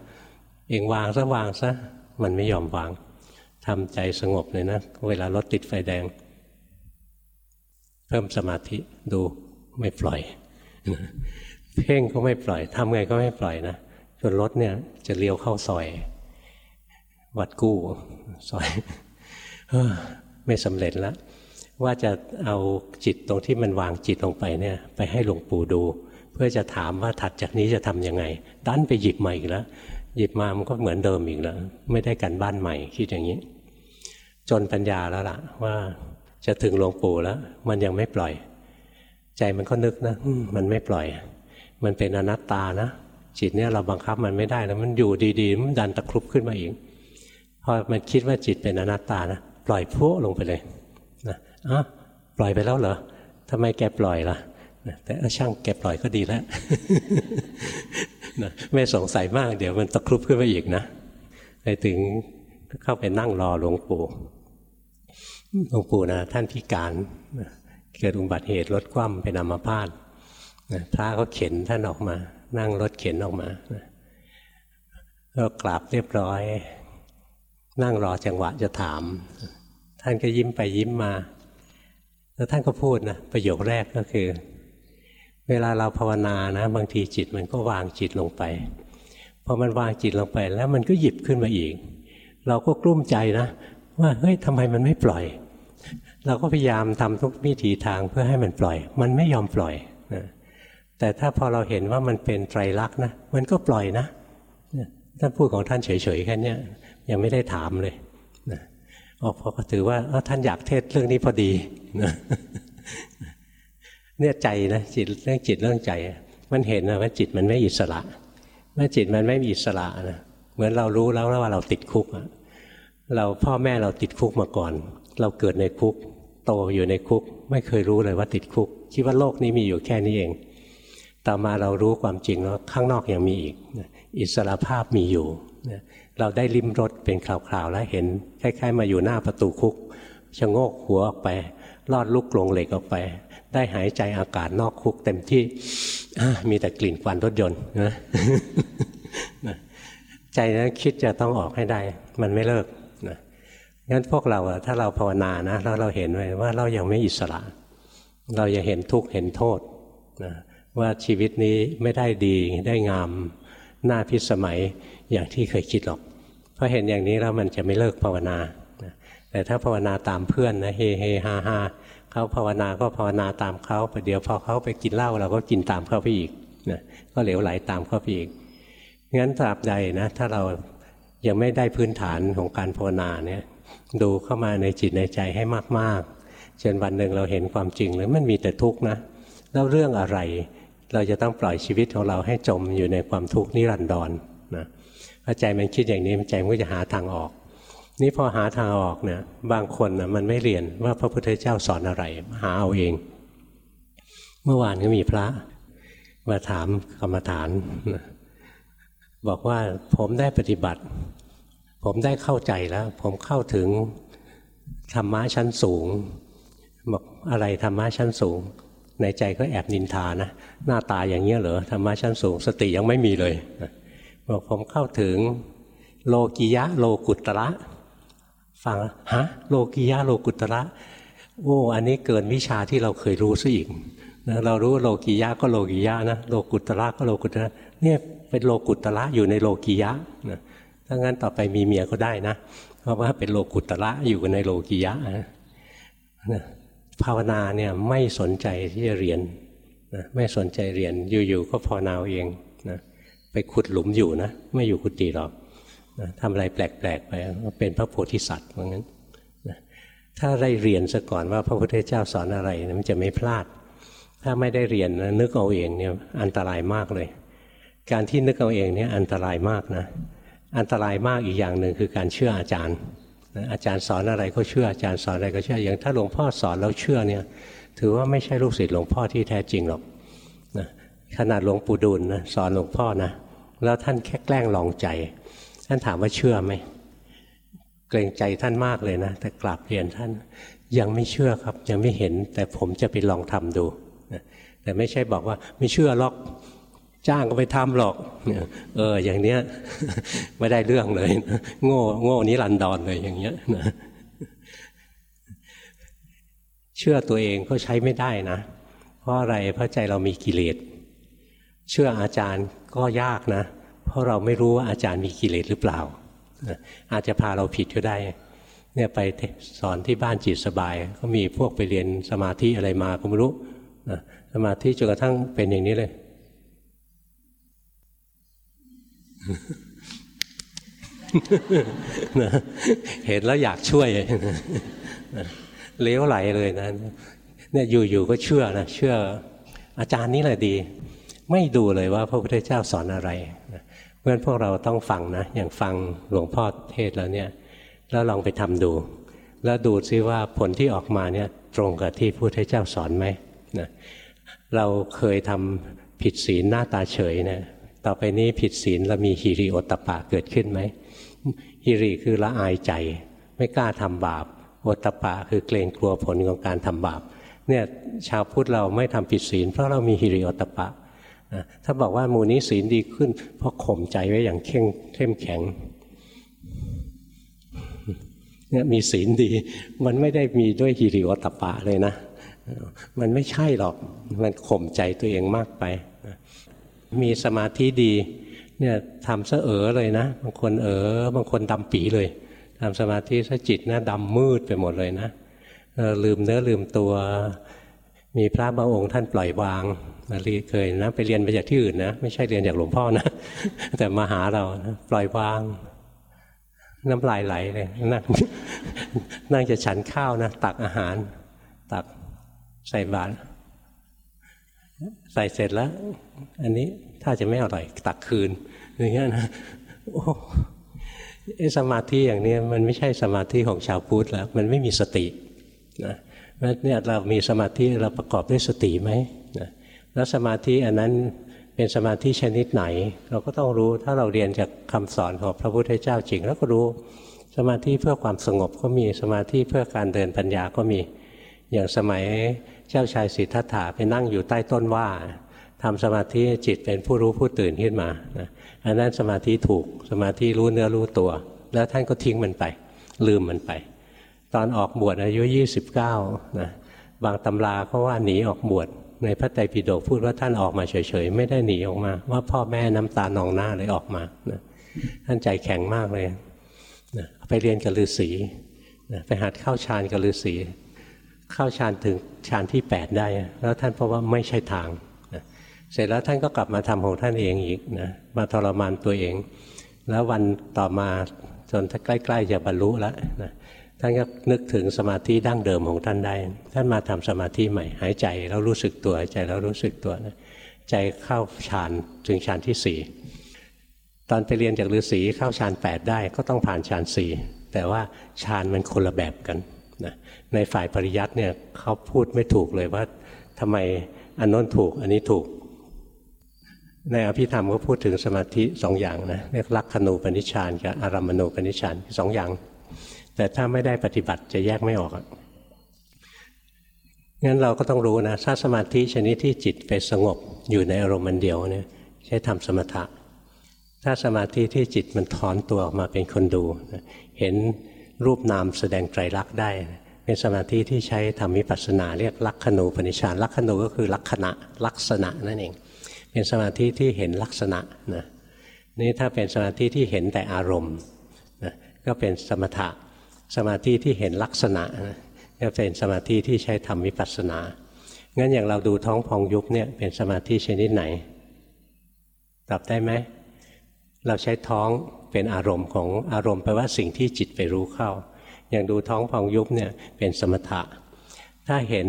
เองวางซะวางซะ มันไม่ยอมวาง ทำใจสงบเลยนะ เวลารถติดไฟแดง เพิ่มสมาธิดูไม่ปล่อย เพ่งก็ไม่ปล่อย ทำไงก็ไม่ปล่อยนะ จนรถเนี่ยจะเลี้ยวเข้าซอย วัดกู้ซอยไม่สำเร็จแล้ว ว่าจะเอาจิตตรงที่มันวางจิตลงไปเนี่ยไปให้หลวงปู่ดู เพื่อจะถามว่าถัดจากนี้จะทํำยังไงดันไปหยิบมาอีกแล้วหยิบมามันก็เหมือนเดิมอีกแล้วไม่ได้กันบ้านใหม่คิดอย่างนี้ จนปัญญาแล้วล่ะ ว่าจะถึงหลวงปู่แล้ว มันยังไม่ปล่อย ใจมันก็นึกนะมันไม่ปล่อย มันเป็นอนัตตานะจิตเนี่ยเราบังคับมันไม่ได้แล้วมันอยู่ดีๆมันดันตะครุบขึ้นมาอีกพอมันคิดว่าจิตเป็นอนัตตานะปล่อยพุลงไปเลย อ๋อปล่อยไปแล้วเหรอทำไมแกปล่อยล่ะแต่ช่างแกปล่อยก็ดีแล้วนะไม่สงสัยมาก เดี๋ยวมันตะครุบขึ้นมาอีกนะไปถึงเข้าไปนั่งรอหลวงปู่หลวงปู่นะท่านพิการเกิดอุบัติเหตุรถคว่ำเป็นอัมพาตพระก็เข็นท่านออกมา นั่งรถเข็นออกมาก็กราบเรียบร้อย นั่งรอจังหวะจะถาม ท่านก็ยิ้มไปยิ้มมา แล้วท่านก็พูดนะประโยคแรกก็คือ เวลาเราภาวนานะบางทีจิตมันก็วางจิตลงไปพอมันวางจิตลงไปแล้วมันก็หยิบขึ้นมาอีก เราก็กลุ้มใจนะว่าเฮ้ยทำไมมันไม่ปล่อย เราก็พยายามทำทุกวิถีทางเพื่อให้มันปล่อย มันไม่ยอมปล่อยนะแต่ถ้าพอเราเห็นว่ามันเป็นไตรลักษณ์นะมันก็ปล่อยนะท่านพูดของท่านเฉยๆแค่นี้ยังไม่ได้ถามเลย ออกพอถือว่าท่านอยากเทศเรื่องนี้พอดีเนี่ยใจนะจิตเรื่องจิตเรื่องใจ มันเห็นนะว่าจิตมันไม่อิสระเมื่อจิตมันไม่มีอิสระนะเหมือนเรารู้แล้วว่าเราติดคุกเราพ่อแม่เราติดคุกมาก่อน เราเกิดในคุก โตอยู่ในคุก ไม่เคยรู้เลยว่าติดคุก คิดว่าโลกนี้มีอยู่แค่นี้เอง ต่อมาเรารู้ความจริงแล้วข้างนอกยังมีอีก อิสระภาพมีอยู่ เราได้ลิ้มรสเป็นคราวๆแล้วเห็นคล้ายๆ มาอยู่หน้าประตูคุกชะโงกหัวออกไป ลอดลูกกรงเหล็กออกไป ได้หายใจอากาศนอกคุกเต็มที่มีแต่กลิ่นควันรถยนต์นะใจนั้นคิดจะต้องออกให้ได้ มันไม่เลิกนะงั้นพวกเราถ้าเราภาวนานะแล้วเราเห็นไว้ว่าเรายังไม่อิสระ เรายังเห็นทุกข์เห็นโทษนะว่าชีวิตนี้ไม่ได้ดีได้งามหน้าพิสมัย อย่างที่เคยคิดหรอกเพราะเห็นอย่างนี้แล้วมันจะไม่เลิกภาวนาแต่ถ้าภาวนาตามเพื่อนนะเฮเฮฮาฮาเขาภาวนาก็ภาวนาตามเขาประเดี๋ยวพอเขาไปกินเหล้าเราก็กินตามเขาไปอีกนะก็เหลวไหลาตามเขาไปอีกงั้นตราบใดนะถ้าเรายังไม่ได้พื้นฐานของการภาวนาเนี่ยดูเข้ามาในจิตในใจให้มากๆจนวันหนึ่งเราเห็นความจริงแล้วมันมีแต่ทุกข์นะแล้วเรื่องอะไร เราจะต้องปล่อยชีวิตของเราให้จมอยู่ในความทุกข์นิรันดรนะ พอใจมันคิดอย่างนี้ใจมันก็จะหาทางออก นี่พอหาทางออกเนี่ยบางคนนะมันไม่เรียนว่าพระพุทธเจ้าสอนอะไรหาเอาเอง เมื่อวานก็มีพระมาถามกรรมฐาน บอกว่าผมได้ปฏิบัติ ผมได้เข้าใจแล้ว ผมเข้าถึงธรรมะชั้นสูงบอกอะไรธรรมะชั้นสูง ในใจก็แอบนินทานะ หน้าตาอย่างเงี้ยเหรอธรรมะชั้นสูง สติยังไม่มีเลย บอกผมเข้าถึงโลกิยะโลกุตระฟังฮะโลกิยะโลกุตระโอ้อันนี้เกินวิชาที่เราเคยรู้ซะอีกนะเรารู้โลกิยะก็โลกิยะนะโลกุตระก็โลกุตระเนี่ยเป็นโลกุตระอยู่ในโลกิยะนะถ้างั้นต่อไปมีเมียก็ได้นะ เพราะว่าเป็นโลกุตระอยู่ในโลกิยะนะภาวนาเนี่ยไม่สนใจที่จะเรียนนะไม่สนใจเรียนอยู่ๆก็ภาวนาเอง ไปขุดหลุมอยู่นะ ไม่อยู่กุฏิหรอกนะทำอะไรแปลกๆไปเป็นพระโพธิสัตว์ว่างั้นนะถ้าได้เรียนซะก่อนว่าพระพุทธเจ้าสอนอะไรมันจะไม่พลาด ถ้าไม่ได้เรียนนึกเอาเองเนี่ยอันตรายมากเลย การที่นึกเอาเองเนี่ยอันตรายมากนะ อันตรายมากอีกอย่างหนึ่งคือการเชื่ออาจารย์อาจารย์สอนอะไรก็เชื่ออาจารย์สอนอะไรก็เชื่ออย่างถ้าหลวงพ่อสอนแล้วเชื่อเนี่ย ถือว่าไม่ใช่ลูกศิษย์หลวงพ่อที่แท้จริงหรอก ขนาดหลวงปู่ดูลนะสอนหลวงพ่อนะแล้วท่านแค่แกล้งลองใจ ท่านถามว่าเชื่อไหมเกรงใจท่านมากเลยนะ แต่กราบเรียนท่านยังไม่เชื่อครับยังไม่เห็น แต่ผมจะไปลองทำดูแต่ไม่ใช่บอกว่าไม่เชื่อหรอกจ้างก็ไปทำหรอก เออ อย่างเนี้ยไม่ได้เรื่องเลย โง่โง่นี้รันดอนเลยอย่างเงี้ยนะเชื่อตัวเองก็ใช้ไม่ได้นะ เพราะอะไรเพราะใจเรามีกิเลส เชื่ออาจารย์ก็ยากนะ เพราะเราไม่รู้ว่าอาจารย์มีกิเลสหรือเปล่า อาจจะพาเราผิดก็ได้เนี่ยไปสอนที่บ้านจิตสบาย ก็มีพวกไปเรียนสมาธิอะไรมาก็ไม่รู้สมาธิจนกระทั่งเป็นอย่างนี้เลย เห็นแล้วอยากช่วยเลี้ยวไหลเลยนะเนี่ยอยู่ๆก็เชื่อนะเชื่อ อาจารย์นี้แหละดี ไม่ดูเลยว่าพระพุทธเจ้าสอนอะไรเพราะฉะนั้นพวกเราต้องฟังนะอย่างฟังหลวงพ่อเทศแล้วเนี่ยแล้วลองไปทำดู แล้วดูซิว่าผลที่ออกมาเนี่ยตรงกับที่พระพุทธเจ้าสอนไหมนะเราเคยทำผิดศีลหน้าตาเฉยนะต่อไปนี้ผิดศีลเรามีฮิริโอตปะเกิดขึ้นไหมฮิริคือละอายใจ ไม่กล้าทำบาปโอตปะคือเกรงกลัวผลของการทำบาปเนี่ยชาวพุทธเราไม่ทำผิดศีลเพราะเรามีฮิริโอตปะ ถ้าบอกว่ามูนี้ศีลดีขึ้น เพราะข่มใจไว้อย่างเข้งเข้มแข็งเนี่ยมีศีลดี มันไม่ได้มีด้วยฮิริโอตปะเลยนะ มันไม่ใช่หรอกมันข่มใจตัวเองมากไป มีสมาธิดีเนี่ยทำซะเออเลยนะ บางคนเออบางคนดำปีเลยทำสมาธิซะจิตนะดำมืดไปหมดเลยนะลืมเนื้อลืมตัว มีพระบางองค์ท่านปล่อยวาง เคยนะไปเรียนไปจากที่อื่นนะ ไม่ใช่เรียนจากหลวงพ่อนะ แต่มาหาเรานะปล่อยวาง น้ำลายไหลเลยนั่งนั่งจะฉันข้าวนะ ตักอาหาร ตักใส่บาตรใส่เสร็จแล้ว อันนี้ถ้าจะไม่อร่อย ตักคืนอย่างเงี้ยนะโอ้สมาธิอย่างนี้มันไม่ใช่สมาธิของชาวพุทธแล้ว มันไม่มีสตินะเนี่ยเรามีสมาธิเราประกอบด้วยสติไหม แล้วสมาธิอันนั้นเป็นสมาธิชนิดไหน เราก็ต้องรู้ถ้าเราเรียนจากคำสอนของพระพุทธเจ้าจริงแล้วก็รู้สมาธิเพื่อความสงบก็มีสมาธิเพื่อการเดินปัญญาก็มี อย่างสมัยเจ้าชายสิทธัตถะไปนั่งอยู่ใต้ต้นว่าทำสมาธิจิตเป็นผู้รู้ผู้ตื่นขึ้นมานะอันนั้นสมาธิถูกสมาธิรู้เนื้อรู้ตัว แล้วท่านก็ทิ้งมันไป ลืมมันไป ตอนออกบวชอายุ 29นะบางตำราเขาว่าหนีออกบวช ในพระไตรปิฎกพูดว่าท่านออกมาเฉยๆ ไม่ได้หนีออกมา ว่าพ่อแม่น้ำตานองหน้าเลยออกมานะท่านใจแข็งมากเลยนะไปเรียนกับฤาษีนะไปหัดเข้าฌานกับฤาษีเข้าฌานถึงฌานที่ 8 ได้ แล้วท่านเพราะว่าไม่ใช่ทางนะเสร็จแล้วท่านก็กลับมาทำของท่านเองอีกนะมาทรมานตัวเอง แล้ววันต่อมาจนใกล้ ๆ จะบรรลุแล้วนะ ท่านก็นึกถึงสมาธิดั้งเดิมของท่านได้ ท่านมาทำสมาธิใหม่ หายใจแล้วรู้สึกตัวหายใจแล้วรู้สึกตัวนะใจเข้าฌานถึงฌานที่สี่ตอนไปเรียนจากฤาษีเข้าฌานแปดได้ก็ต้องผ่านฌานสี่แต่ว่าฌานมันคนละแบบกันนะในฝ่ายปริยัติเนี่ยเขาพูดไม่ถูกเลยว่าทำไมอันน้นถูกอันนี้ถูก ในอภิธรรมก็พูดถึงสมาธิสองอย่างนะเรียกลักขณูปนิชฌานกับอารามมณูปนิชฌานสองอย่าง แต่ถ้าไม่ได้ปฏิบัติจะแยกไม่ออกงั้นเราก็ต้องรู้นะถ้าสมาธิชนิดที่จิตไปสงบอยู่ในอารมณ์มันเดียวเนี่ยใช้ทำสมถะ ถ้าสมาธิที่จิตมันถอนตัวออกมาเป็นคนดู เห็นรูปนามแสดงไตรลักษณ์ได้ เป็นสมาธิที่ใช้ทำวิปัสสนาเรียกลักขณูปนิชานลักขณูก็คือลักษณะลักษณะนั่นเอง เป็นสมาธิที่เห็นลักษณะนะนี่ถ้าเป็นสมาธิที่เห็นแต่อารมณ์นะก็เป็นสมถะ สมาธิที่เห็นลักษณะก็เป็นสมาธิที่ใช้ทำวิปัสสนา งั้นอย่างเราดูท้องพองยุบเนี่ยเป็นสมาธิชนิดไหน ตอบได้ไหม เราใช้ท้องเป็นอารมณ์ของอารมณ์แปลว่าสิ่งที่จิตไปรู้เข้า อย่างดูท้องพองยุบเนี่ยเป็นสมถะ ถ้าเห็น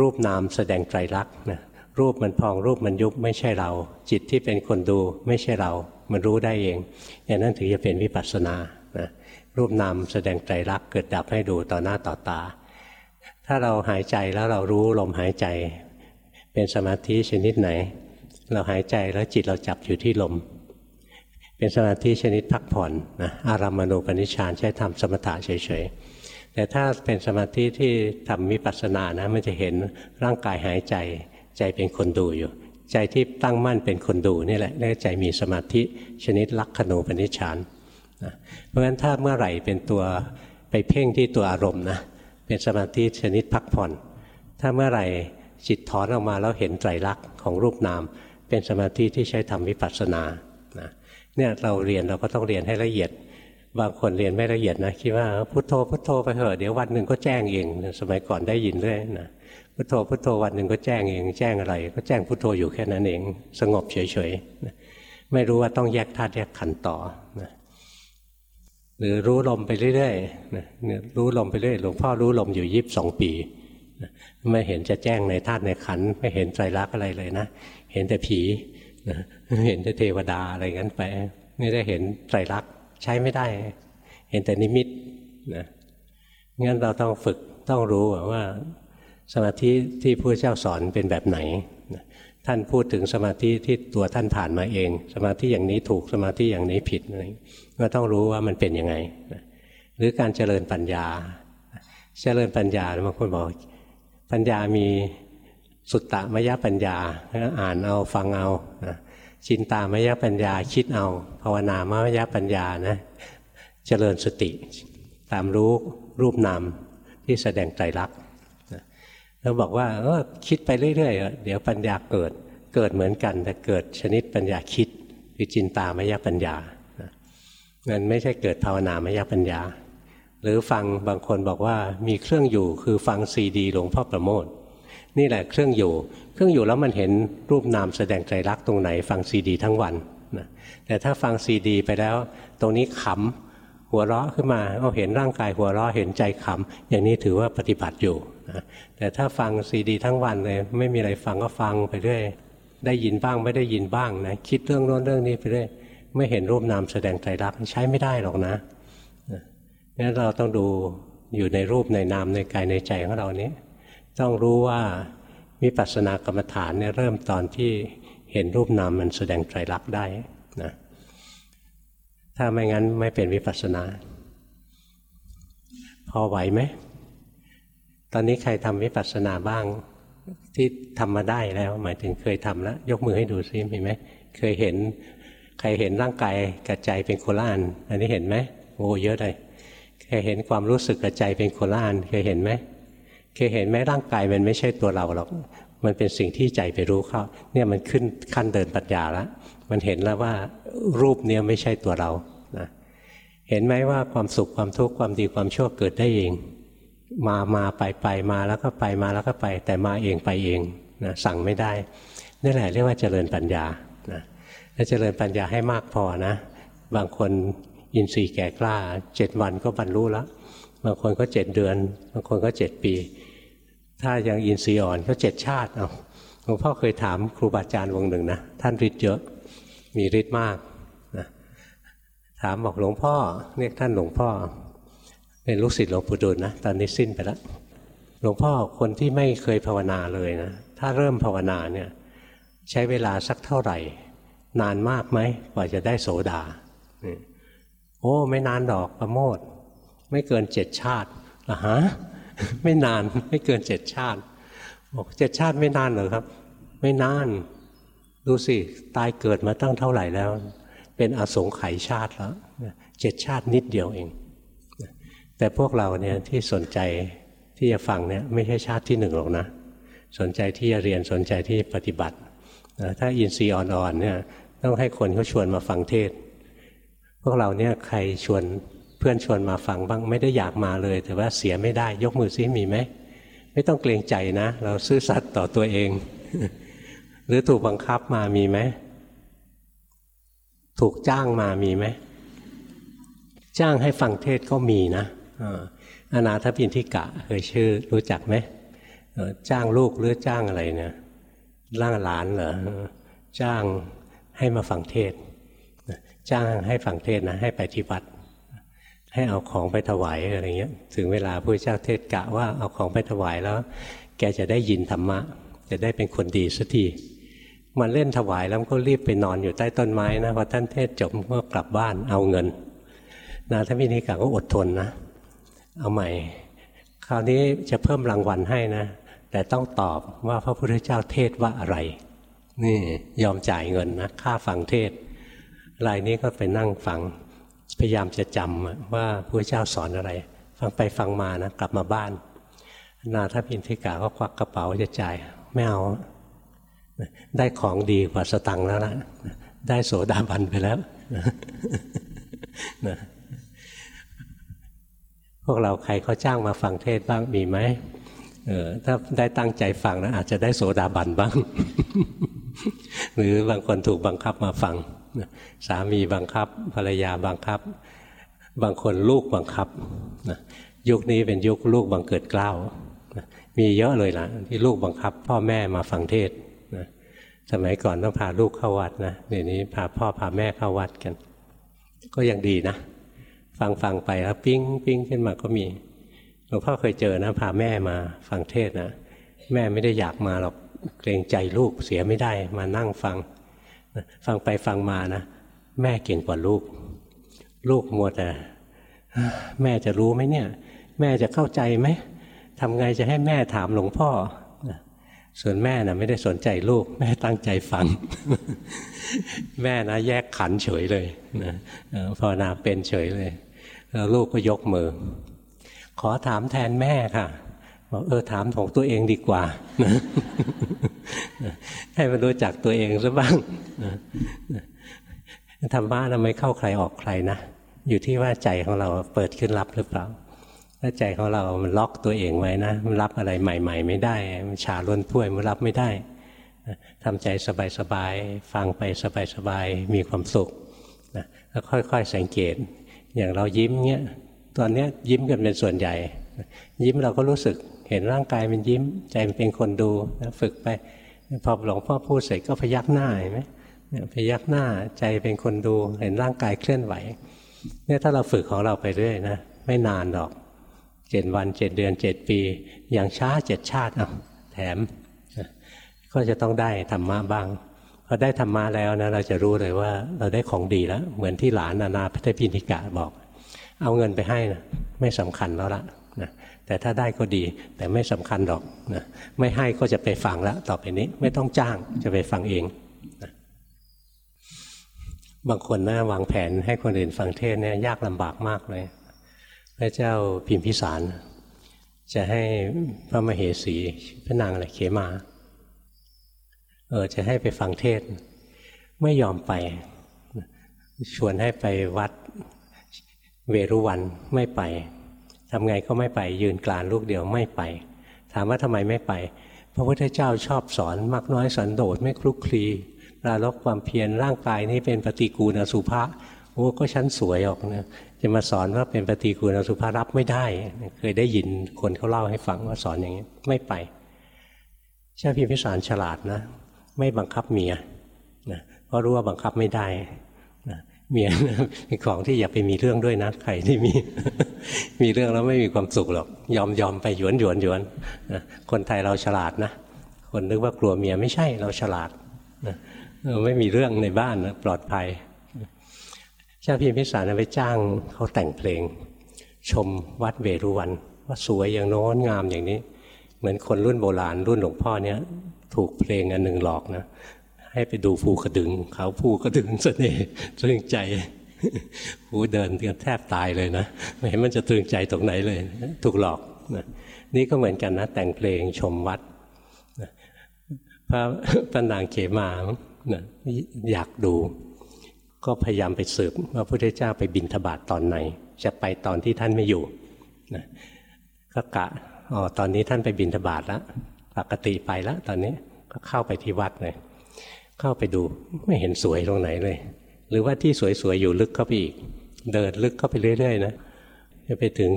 รูปนามแสดงไตรลักษณ์นะรูปมันพองรูปมันยุบไม่ใช่เรา จิตที่เป็นคนดูไม่ใช่เรา มันรู้ได้เองอย่างนั้นถือจะเป็นวิปัสสนา รูปนามแสดงไตรลักเกิดดับให้ดูต่อหน้าต่อตา ถ้าเราหายใจแล้วเรารู้ลมหายใจ เป็นสมาธิชนิดไหน เราหายใจแล้วจิตเราจับอยู่ที่ลม เป็นสมาธิชนิดพักผ่อนนะอารามณูปนิชฌานใช้ทำสมถะเฉยๆ แต่ถ้าเป็นสมาธิที่ทำมิปัสสนานะมันจะเห็นร่างกายหายใจใจเป็นคนดูอยู่ ใจที่ตั้งมั่นเป็นคนดูนี่แหละเรียกใจมีสมาธิชนิดลักขณูปนิชฌาน นะเพราะฉะนั้นถ้าเมื่อไหร่เป็นตัวไปเพ่งที่ตัวอารมณ์นะเป็นสมาธิชนิดพักผ่อน ถ้าเมื่อไหร่จิตถอนออกมาแล้วเห็นไตรลักษณ์ของรูปนาม เป็นสมาธิที่ใช้ทำวิปัสสนาเนี่ยเราเรียนเราก็ต้องเรียนให้ละเอียด บางคนเรียนไม่ละเอียดนะคิดว่าพุทโธพุทโธไปเถอะเดี๋ยววันหนึ่งก็แจ้งเองสมัยก่อนได้ยินเรื่อยนะพุทโธพุทโธวันหนึ่งก็แจ้งเอง แจ้งอะไร ก็แจ้งพุทโธอยู่แค่นั้นเอง สงบเฉยๆไม่รู้ว่าต้องแยกธาตุแยกขันธ์ต่อนะ หรือรู้ลมไปเรื่อยๆนะรู้ลมไปเรื่อยหลวงพ่อรู้ลมอยู่ยีิบสองปีไม่เห็นจะแจ้งในธาตุในขันไม่เห็นไตรลักษณ์อะไรเลยนะ เห็นแต่ผีนะเห็นแต่เทวดาอะไรงั้นไป ไม่ได้เห็นไตรลักษณ์ใช้ไม่ได้ เห็นแต่นิมิตนะงั้นเราต้องฝึกต้องรู้ว่าสมาธิที่พระเจ้าสอนเป็นแบบไหน ท่านพูดถึงสมาธิที่ตัวท่านผ่านมาเอง สมาธิอย่างนี้ถูกสมาธิอย่างนี้ผิดอะไร ก็ต้องรู้ว่ามันเป็นยังไง หรือการเจริญปัญญา เจริญปัญญาบางคนบอกปัญญามีสุตตมยปัญญาอ่านเอาฟังเอาชินตามยปัญญาคิดเอา ภาวนามยปัญญานะเจริญสติ ตามรู้รูปนามที่แสดงใจรักเราบอกว่าเออคิดไปเรื่อยๆ เดี๋ยวปัญญาเกิดเกิดเหมือนกันแต่เกิดชนิดปัญญาคิดคือจินตามยปัญญา มันไม่ใช่เกิดภาวนามยปัญญา หรือฟังบางคนบอกว่ามีเครื่องอยู่คือฟังซีดีหลวงพ่อประโมทนี่แหละเครื่องอยู่ เครื่องอยู่แล้วมันเห็นรูปนามแสดงใจรักตรงไหน ฟังซีดี ทั้งวันนะแต่ถ้าฟังซีดี ไปแล้ว ตรงนี้ขำหัวเราะขึ้นมาเอาเห็นร่างกายหัวเราะเห็นใจขำอย่างนี้ถือว่าปฏิบัติอยู่นะแต่ถ้าฟังซีดี ทั้งวันเลยไม่มีอะไรฟังก็ฟังไปเรื่อยได้ยินบ้างไม่ได้ยินบ้างนะคิดเรื่องโน้นเรื่องนี้ไปเรื่อย ไม่เห็นรูปนามแสดงใจรักใช้ไม่ได้หรอกนะงั้นเราต้องดูอยู่ในรูปในนามในกายในใจของเรานี้ ต้องรู้ว่าวิปัสสนากรรมฐานเนี่ยเริ่มตอนที่เห็นรูปนามมันแสดงไตรลักษณ์ได้นะถ้าไม่งั้นไม่เป็นวิปัสสนา พอไหวไหม ตอนนี้ใครทำวิปัสสนาบ้างที่ทำมาได้แล้ว หมายถึงเคยทำแล้ว ยกมือให้ดูซิมีไหมเคยเห็น ใครเห็นร่างกายกับใจเป็นโคล่าน อันนี้เห็นไหมโอ้เยอะเลยเคยเห็นความรู้สึกกับใจเป็นโคล่านเคยเห็นไหมเคยเห็นไหมร่างกายมันไม่ใช่ตัวเราหรอกมันเป็นสิ่งที่ใจไปรู้เข้าเนี่ยมันขึ้นขั้นเดินปัญญาแล้วมันเห็นแล้วว่ารูปเนี้ยไม่ใช่ตัวเรานะเห็นไหมว่าความสุขความทุกข์ความดีความชั่วเกิดได้เอง มามาไปไปมาแล้วก็ไปมาแล้วก็ไป แต่มาเองไปเองนะสั่งไม่ได้นี่แหละเรียกว่าเจริญปัญญานะ ถ้าเจริญปัญญาให้มากพอนะ บางคนอินทรีย์แก่กล้าเจ็ดวันก็บรรลุแล้วบางคนก็เจ็ดเดือน บางคนก็เจ็ดปี ถ้ายังอินทรีย์อ่อนก็เจ็ดชาติเอาหลวงพ่อเคยถามครูบาอาจารย์วงหนึ่งนะท่านฤทธิ์เยอะมีฤทธิ์มากนะถามบอกหลวงพ่อเรียกท่านหลวงพ่อ เป็นลูกศิษย์หลวงปู่ดูลนะตอนนี้สิ้นไปแล้วหลวงพ่อคนที่ไม่เคยภาวนาเลยนะถ้าเริ่มภาวนาเนี่ยใช้เวลาสักเท่าไหร่ นานมากไหมกว่าจะได้โสดาโอ้ไม่นานดอกประโมทไม่เกินเจ็ดชาติอะฮะไม่นานไม่เกินเจ็ดชาติบอกเจ็ดชาติไม่นานเหรอครับ ไม่นานดูสิตายเกิดมาตั้งเท่าไหร่แล้ว เป็นอสงไขยชาติแล้วเจ็ดชาตินิดเดียวเอง แต่พวกเราเนี่ยที่สนใจที่จะฟังเนี่ยไม่ใช่ชาติที่หนึ่งหรอกนะ สนใจที่จะเรียนสนใจที่ปฏิบัติถ้าอินทรีย์อ่อนๆเนี่ย ต้องให้คนเขาชวนมาฟังเทศ พวกเราเนี่ยใครชวนเพื่อนชวนมาฟังบ้างไม่ได้อยากมาเลย แต่ว่าเสียไม่ได้ยกมือซิมีไหมไม่ต้องเกรงใจนะ เราซื่อสัตย์ต่อตัวเอง หรือถูกบังคับมามีไหมถูกจ้างมามีไหมจ้างให้ฟังเทศก็มีนะอนาถปินทิกะเคยชื่อรู้จักไหมจ้างลูกหรือจ้างอะไรเนี่ยร่างหลานเหรอจ้าง ให้มาฟังเทศจ้างให้ฟังเทศนะให้ไปที่วัด ให้เอาของไปถวายอะไรเงี้ยถึงเวลาพระเจ้าเทศกะว่าเอาของไปถวายแล้ว แกจะได้ยินธรรมะ จะได้เป็นคนดีสักทีมันเล่นถวายแล้วก็รีบไปนอนอยู่ใต้ต้นไม้นะพอท่านเทศจบก็กลับบ้านเอาเงินนาท่านพินิกาก็อดทนนะ เอาใหม่ คราวนี้จะเพิ่มรางวัลให้นะ แต่ต้องตอบว่าพระพุทธเจ้าเทศว่าอะไร นี่ยอมจ่ายเงินนะค่าฟังเทศรายนี้ก็ไปนั่งฟังพยายามจะจำว่าพระเจ้าสอนอะไร ฟังไปฟังมานะกลับมาบ้าน นาถพินทิกาก็ควักกระเป๋าจะจ่ายไม่เอา ได้ของดีกว่าสตังค์แล้วนะได้โสดาบันไปแล้วนะพวกเราใครเขาจ้างมาฟังเทศบ้างมีไหมเออถ้าได้ตั้งใจฟังนะอาจจะได้โสดาบันบ้าง หรือบางคนถูกบังคับมาฟัง สามีบังคับ ภรรยาบังคับ บางคนลูกบังคับยุคนี้เป็นยุคลูกบังเกิดกล้าวมีเยอะเลยล่ะ ที่ลูกบังคับ พ่อแม่มาฟังเทศสมัยก่อนต้องพาลูกเข้าวัดนะเดี๋ยวนี้พาพ่อพาแม่เข้าวัดกัน ก็ยังดีนะ ฟังฟังไปแล้วปิ้งปิ้งขึ้นมาก็มีหลวงพ่อเคยเจอนะพาแม่มาฟังเทศนะแม่ไม่ได้อยากมาหรอก เกรงใจลูกเสียไม่ได้มานั่งฟัง ฟังไปฟังมานะ แม่เก่งกว่าลูก ลูกมัวแต่แม่จะรู้ไหมเนี่ย แม่จะเข้าใจไหมทำไงจะให้แม่ถามหลวงพ่อ ส่วนแม่นะ่ะไม่ได้สนใจลูก แม่ตั้งใจฟัง แม่นะแยกขันเฉยเลยนะภาวนาเป็นเฉยเลย แล้วลูกก็ยกมือ ขอถามแทนแม่ค่ะ บอกเออถามของตัวเองดีกว่าให้มันรู้จักตัวเองซะบ้างธรรมะเราไม่เข้าใครออกใครนะอยู่ที่ว่าใจของเราเปิดขึ้นรับหรือเปล่า ถ้าใจของเรามันล็อกตัวเองไว้นะมันรับอะไรใหม่ ๆ ไม่ได้ มันชาล้นถ้วยมันรับไม่ได้ทำใจสบายๆฟังไปสบายๆมีความสุขนะแล้วค่อยๆสังเกต อย่างเรายิ้มเงี้ยตอนนี้ยิ้มกันเป็นส่วนใหญ่ ยิ้มเราก็รู้สึก เห็นร่างกายมันยิ้ม ใจมันเป็นคนดูนะฝึกไปพอหลวงพ่อพูดเสร็จก็พยักหน้าเห็นไหมพยักหน้าใจเป็นคนดู เห็นร่างกายเคลื่อนไหวเนี่ยถ้าเราฝึกของเราไปเรื่อยนะไม่นานหรอกเจ็ดวันเจ็ดเดือนเจ็ดปี อย่างช้าเจ็ดชาติอะแถม ก็จะต้องได้ธรรมะบ้างพอได้ธรรมะแล้วนะเราจะรู้เลยว่าเราได้ของดีแล้ว เหมือนที่หลานนานาพัทพินิกะบอก เอาเงินไปให้นะไม่สำคัญแล้วละนะ แต่ถ้าได้ก็ดี แต่ไม่สำคัญหรอกนะไม่ให้ก็จะไปฟังแล้วต่อไปนี้ไม่ต้องจ้างจะไปฟังเองนะบางคนนะวางแผนให้คนอื่นฟังเทศเนี่ยยากลำบากมากเลยพระเจ้าพิมพิสาร จะให้พระมเหสีพระนางอะไรเขมาเออจะให้ไปฟังเทศ ไม่ยอมไป ชวนให้ไปวัดเวรุวันไม่ไป ทำไงก็ไม่ไปยืนกลานลูกเดียวไม่ไป ถามว่าทำไมไม่ไป พระพุทธเจ้าชอบสอนมากน้อยสันโดษไม่คลุกคลีปราลบความเพียรร่างกายนี้เป็นปฏิกูลอสุภะโอ้ก็ชั้นสวยออกนะจะมาสอนว่าเป็นปฏิกูลอสุภะรับไม่ได้ เคยได้ยินคนเขาเล่าให้ฟังว่าสอนอย่างนี้ไม่ไปเจ้าพิมพิสารฉลาดนะ ไม่บังคับเมียนะเพราะรู้ว่าบังคับไม่ได้ เมียเป็นของที่อย่าไปมีเรื่องด้วยนะใครที่มีมีเรื่องแล้วไม่มีความสุขหรอก ยอมยอมไปหยวนหยวนหยวนคนไทยเราฉลาดนะ คนนึกว่ากลัวเมียไม่ใช่เราฉลาดเราไม่มีเรื่องในบ้านนะปลอดภัยเจ้าพี่พิสารไปจ้างเขาแต่งเพลง ชมวัดเวรุวัน ว่าสวยอย่างโน้นงามอย่างนี้ เหมือนคนรุ่นโบราณรุ่นหลวงพ่อเนี้ยถูกเพลงอันหนึ่งหลอกนะ ให้ไปดูภูกระดึง เขาภูกระดึงเสน่ห์ตรึงใจหูเดินกันแทบตายเลยนะไม่เห็นมันจะตรึงใจตรงไหนเลย ถูกหลอกนะนี่ก็เหมือนกันนะแต่งเพลงชมวัดนะพระพระนางเขมานะอยากดู ก็พยายามไปสืบว่าพระพุทธเจ้าไปบินทบาทตอนไหน จะไปตอนที่ท่านไม่อยู่นะก็กะอ๋อตอนนี้ท่านไปบินทบาทแล้วปกติไปแล้วตอนนี้ก็เข้าไปที่วัดเลย เข้าไปดูไม่เห็นสวยตรงไหนเลย หรือว่าที่สวยๆอยู่ลึกเข้าไปอีก เดินลึกเข้าไปเรื่อย ๆ นะจะไปถึง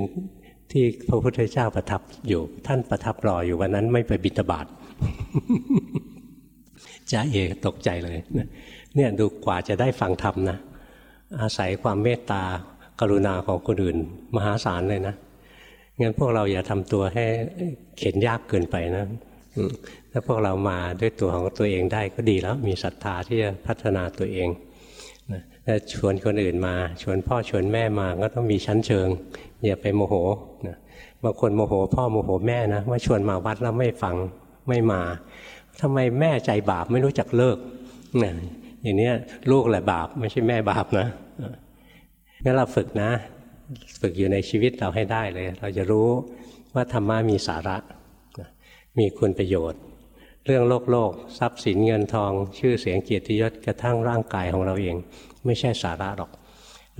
ที่พระพุทธเจ้าประทับอยู่ ท่านประทับรออยู่วันนั้นไม่ไปบิณฑบาตจ้าเอกตกใจเลยเนี่ยดูกว่าจะได้ฟังธรรมนะ อาศัยความเมตตากรุณาของคนอื่น มหาศาลเลยนะงั้นพวกเราอย่าทำตัวให้เข็นยากเกินไปนะ ถ้าพวกเรามาด้วยตัวของตัวเองได้ก็ดีแล้ว มีศรัทธาที่จะพัฒนาตัวเองนะถ้าชวนคนอื่นมา ชวนพ่อชวนแม่มาก็ต้องมีชั้นเชิง อย่าไปโมโหนะบางคนโมโห พ่อโมโหแม่นะว่าชวนมาวัดแล้วไม่ฟังไม่มาทำไมแม่ใจบาปไม่รู้จักเลิกนะอย่างนี้ลูกแหละบาปไม่ใช่แม่บาปนะงั้นเราฝึกนะ ฝึกอยู่ในชีวิตเราให้ได้เลย เราจะรู้ว่าธรรมะมีสาระ มีคุณประโยชน์ เรื่องโลกโลก ทรัพย์สินเงินทอง ชื่อเสียงเกียรติยศกระทั่งร่างกายของเราเอง ไม่ใช่สาระหรอก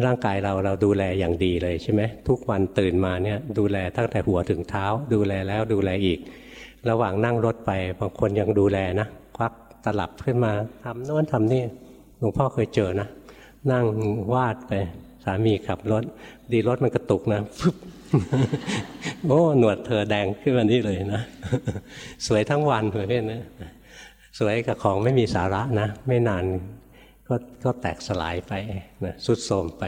ร่างกายเราเราดูแลอย่างดีเลยใช่ไหมทุกวันตื่นมาเนี่ยดูแลตั้งแต่หัวถึงเท้า ดูแลแล้วดูแลอีก ระหว่างนั่งรถไปบางคนยังดูแลนะควักตลับขึ้นมาทำโน้นทำนี่หลวงพ่อเคยเจอนะ นั่งวาดไปสามีขับรถ ดีรถมันกระตุกนะฟึบ โอ้หนวดเธอแดงขึ้นมานี่เลยนะ สวยทั้งวันเลยเนี่ยนะสวยกับของไม่มีสาระนะ ไม่นานก็ก็แตกสลายไปนะสุดโทรมไป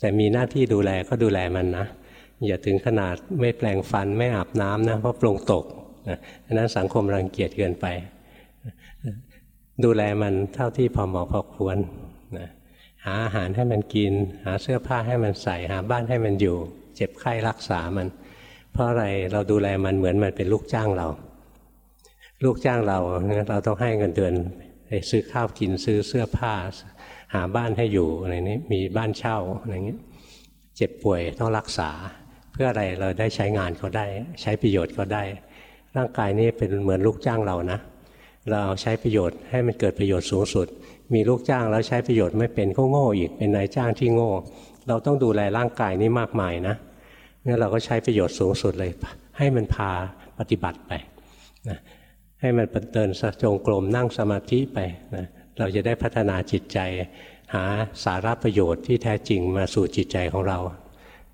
แต่มีหน้าที่ดูแลก็ดูแลมันนะ อย่าถึงขนาดไม่แปลงฟันไม่อาบน้ำนะเพราะปรงตกนะนั้นสังคมรังเกียจเกินไป ดูแลมันเท่าที่พอเหมาะพอควรนะหาอาหารให้มันกิน หาเสื้อผ้าให้มันใส่หาบ้านให้มันอยู่ เจ็บไข้รักษามัน เพราะอะไรเราดูแลมันเหมือนมันเป็นลูกจ้างเรา ลูกจ้างเราเราต้องให้เงินเดือนไปซื้อข้าวกินซื้อเสื้อผ้า หาบ้านให้อยู่อะไรนี้มีบ้านเช่าอะไรเงี้ยเจ็บป่วยต้องรักษา เพื่ออะไรเราได้ใช้งานเขาได้ ใช้ประโยชน์เขาได้ ร่างกายนี้เป็นเหมือนลูกจ้างเรานะ เราเอาใช้ประโยชน์ให้มันเกิดประโยชน์สูงสุด มีลูกจ้างแล้วใช้ประโยชน์ไม่เป็นก็โง่อีกเป็นนายจ้างที่โง่ เราต้องดูแลร่างกายนี้มากมายนะงั้นเราก็ใช้ประโยชน์สูงสุดเลย ให้มันพาปฏิบัติไปนะให้มันเดินสะจงกรมนั่งสมาธิไปนะเราจะได้พัฒนาจิตใจ หาสาระประโยชน์ที่แท้จริงมาสู่จิตใจของเรา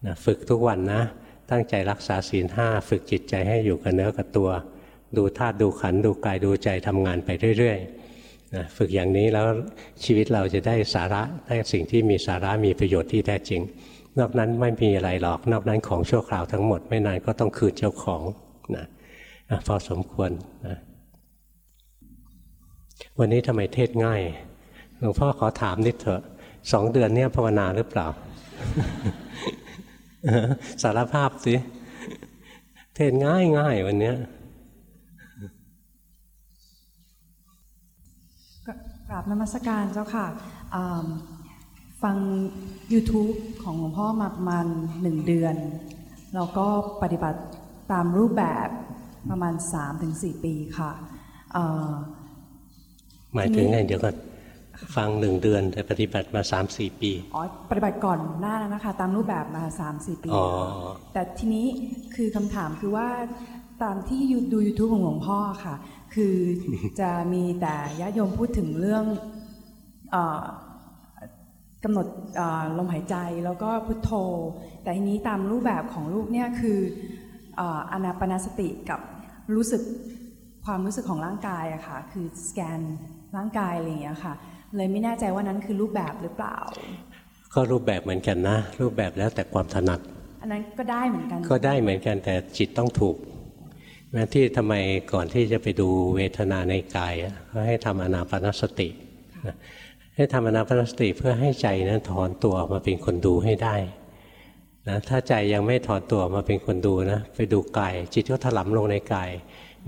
นะฝึกทุกวันนะ ตั้งใจรักษาศีลห้าฝึกจิตใจให้อยู่กับเนื้อกับตัว ดูธาตุดูขันดูกายดูใจทำงานไปเรื่อย ๆ นะฝึกอย่างนี้แล้วชีวิตเราจะได้สาระได้สิ่งที่มีสาระมีประโยชน์ที่แท้จริง นอกนั้นไม่มีอะไรหรอก นอกนั้นของชั่วคราวทั้งหมดไม่นานก็ต้องคืนเจ้าของนะนะพอสมควรนะวันนี้ทำไมเทศง่ายหลวงพ่อขอถามนิดเถอะสองเดือนเนี่ยภาวนาหรือเปล่า สารภาพสิเทศง่ายง่ายวันเนี้ย กราบนมัสการเจ้าค่ะอ่าฟัง YouTube ของหลวงพ่อมาประมาณหนึ่งเดือน แล้วก็ปฏิบัติตามรูปแบบประมาณ 3-4 ปีค่ะอ่าหมายถึงไงเดี๋ยวก่อนฟังหนึ่งเดือนแต่ปฏิบัติมาสามสี่ปี อ๋อ ปฏิบัติก่อนหน้านั้นนะคะ ตามรูปแบบมาสามสี่ปีอ๋อแต่ทีนี้คือคำถามคือว่าตามที่ดู YouTube ของหลวงพ่อค่ะ คือจะมีแต่ญาติโยมพูดถึงเรื่องเอ่อกำหนดเอ่อลมหายใจแล้วก็พุทโธ แต่ทีนี้ตามรูปแบบของลูกเนี่ยคือเอ่ออนาปนาสติกับรู้สึกความรู้สึกของร่างกายอะค่ะ คือสแกนร่างกายอะไรอย่างเงี้ยค่ะ เลยไม่แน่ใจว่านั้นคือรูปแบบหรือเปล่า ก็รูปแบบเหมือนกันนะ รูปแบบแล้วแต่ความถนัด อันนั้นก็ได้เหมือนกัน ก็ได้เหมือนกันแต่จิตต้องถูก นะที่ทำไมก่อนที่จะไปดูเวทนาในกายอะเขาให้ทำอนาปนสตินะให้ทำอนาปนสติเพื่อให้ใจนั้นถอนตัวออกมาเป็นคนดูให้ได้นะถ้าใจยังไม่ถอนตัวออกมาเป็นคนดูนะ ไปดูกาย จิตก็ถลำลงในกาย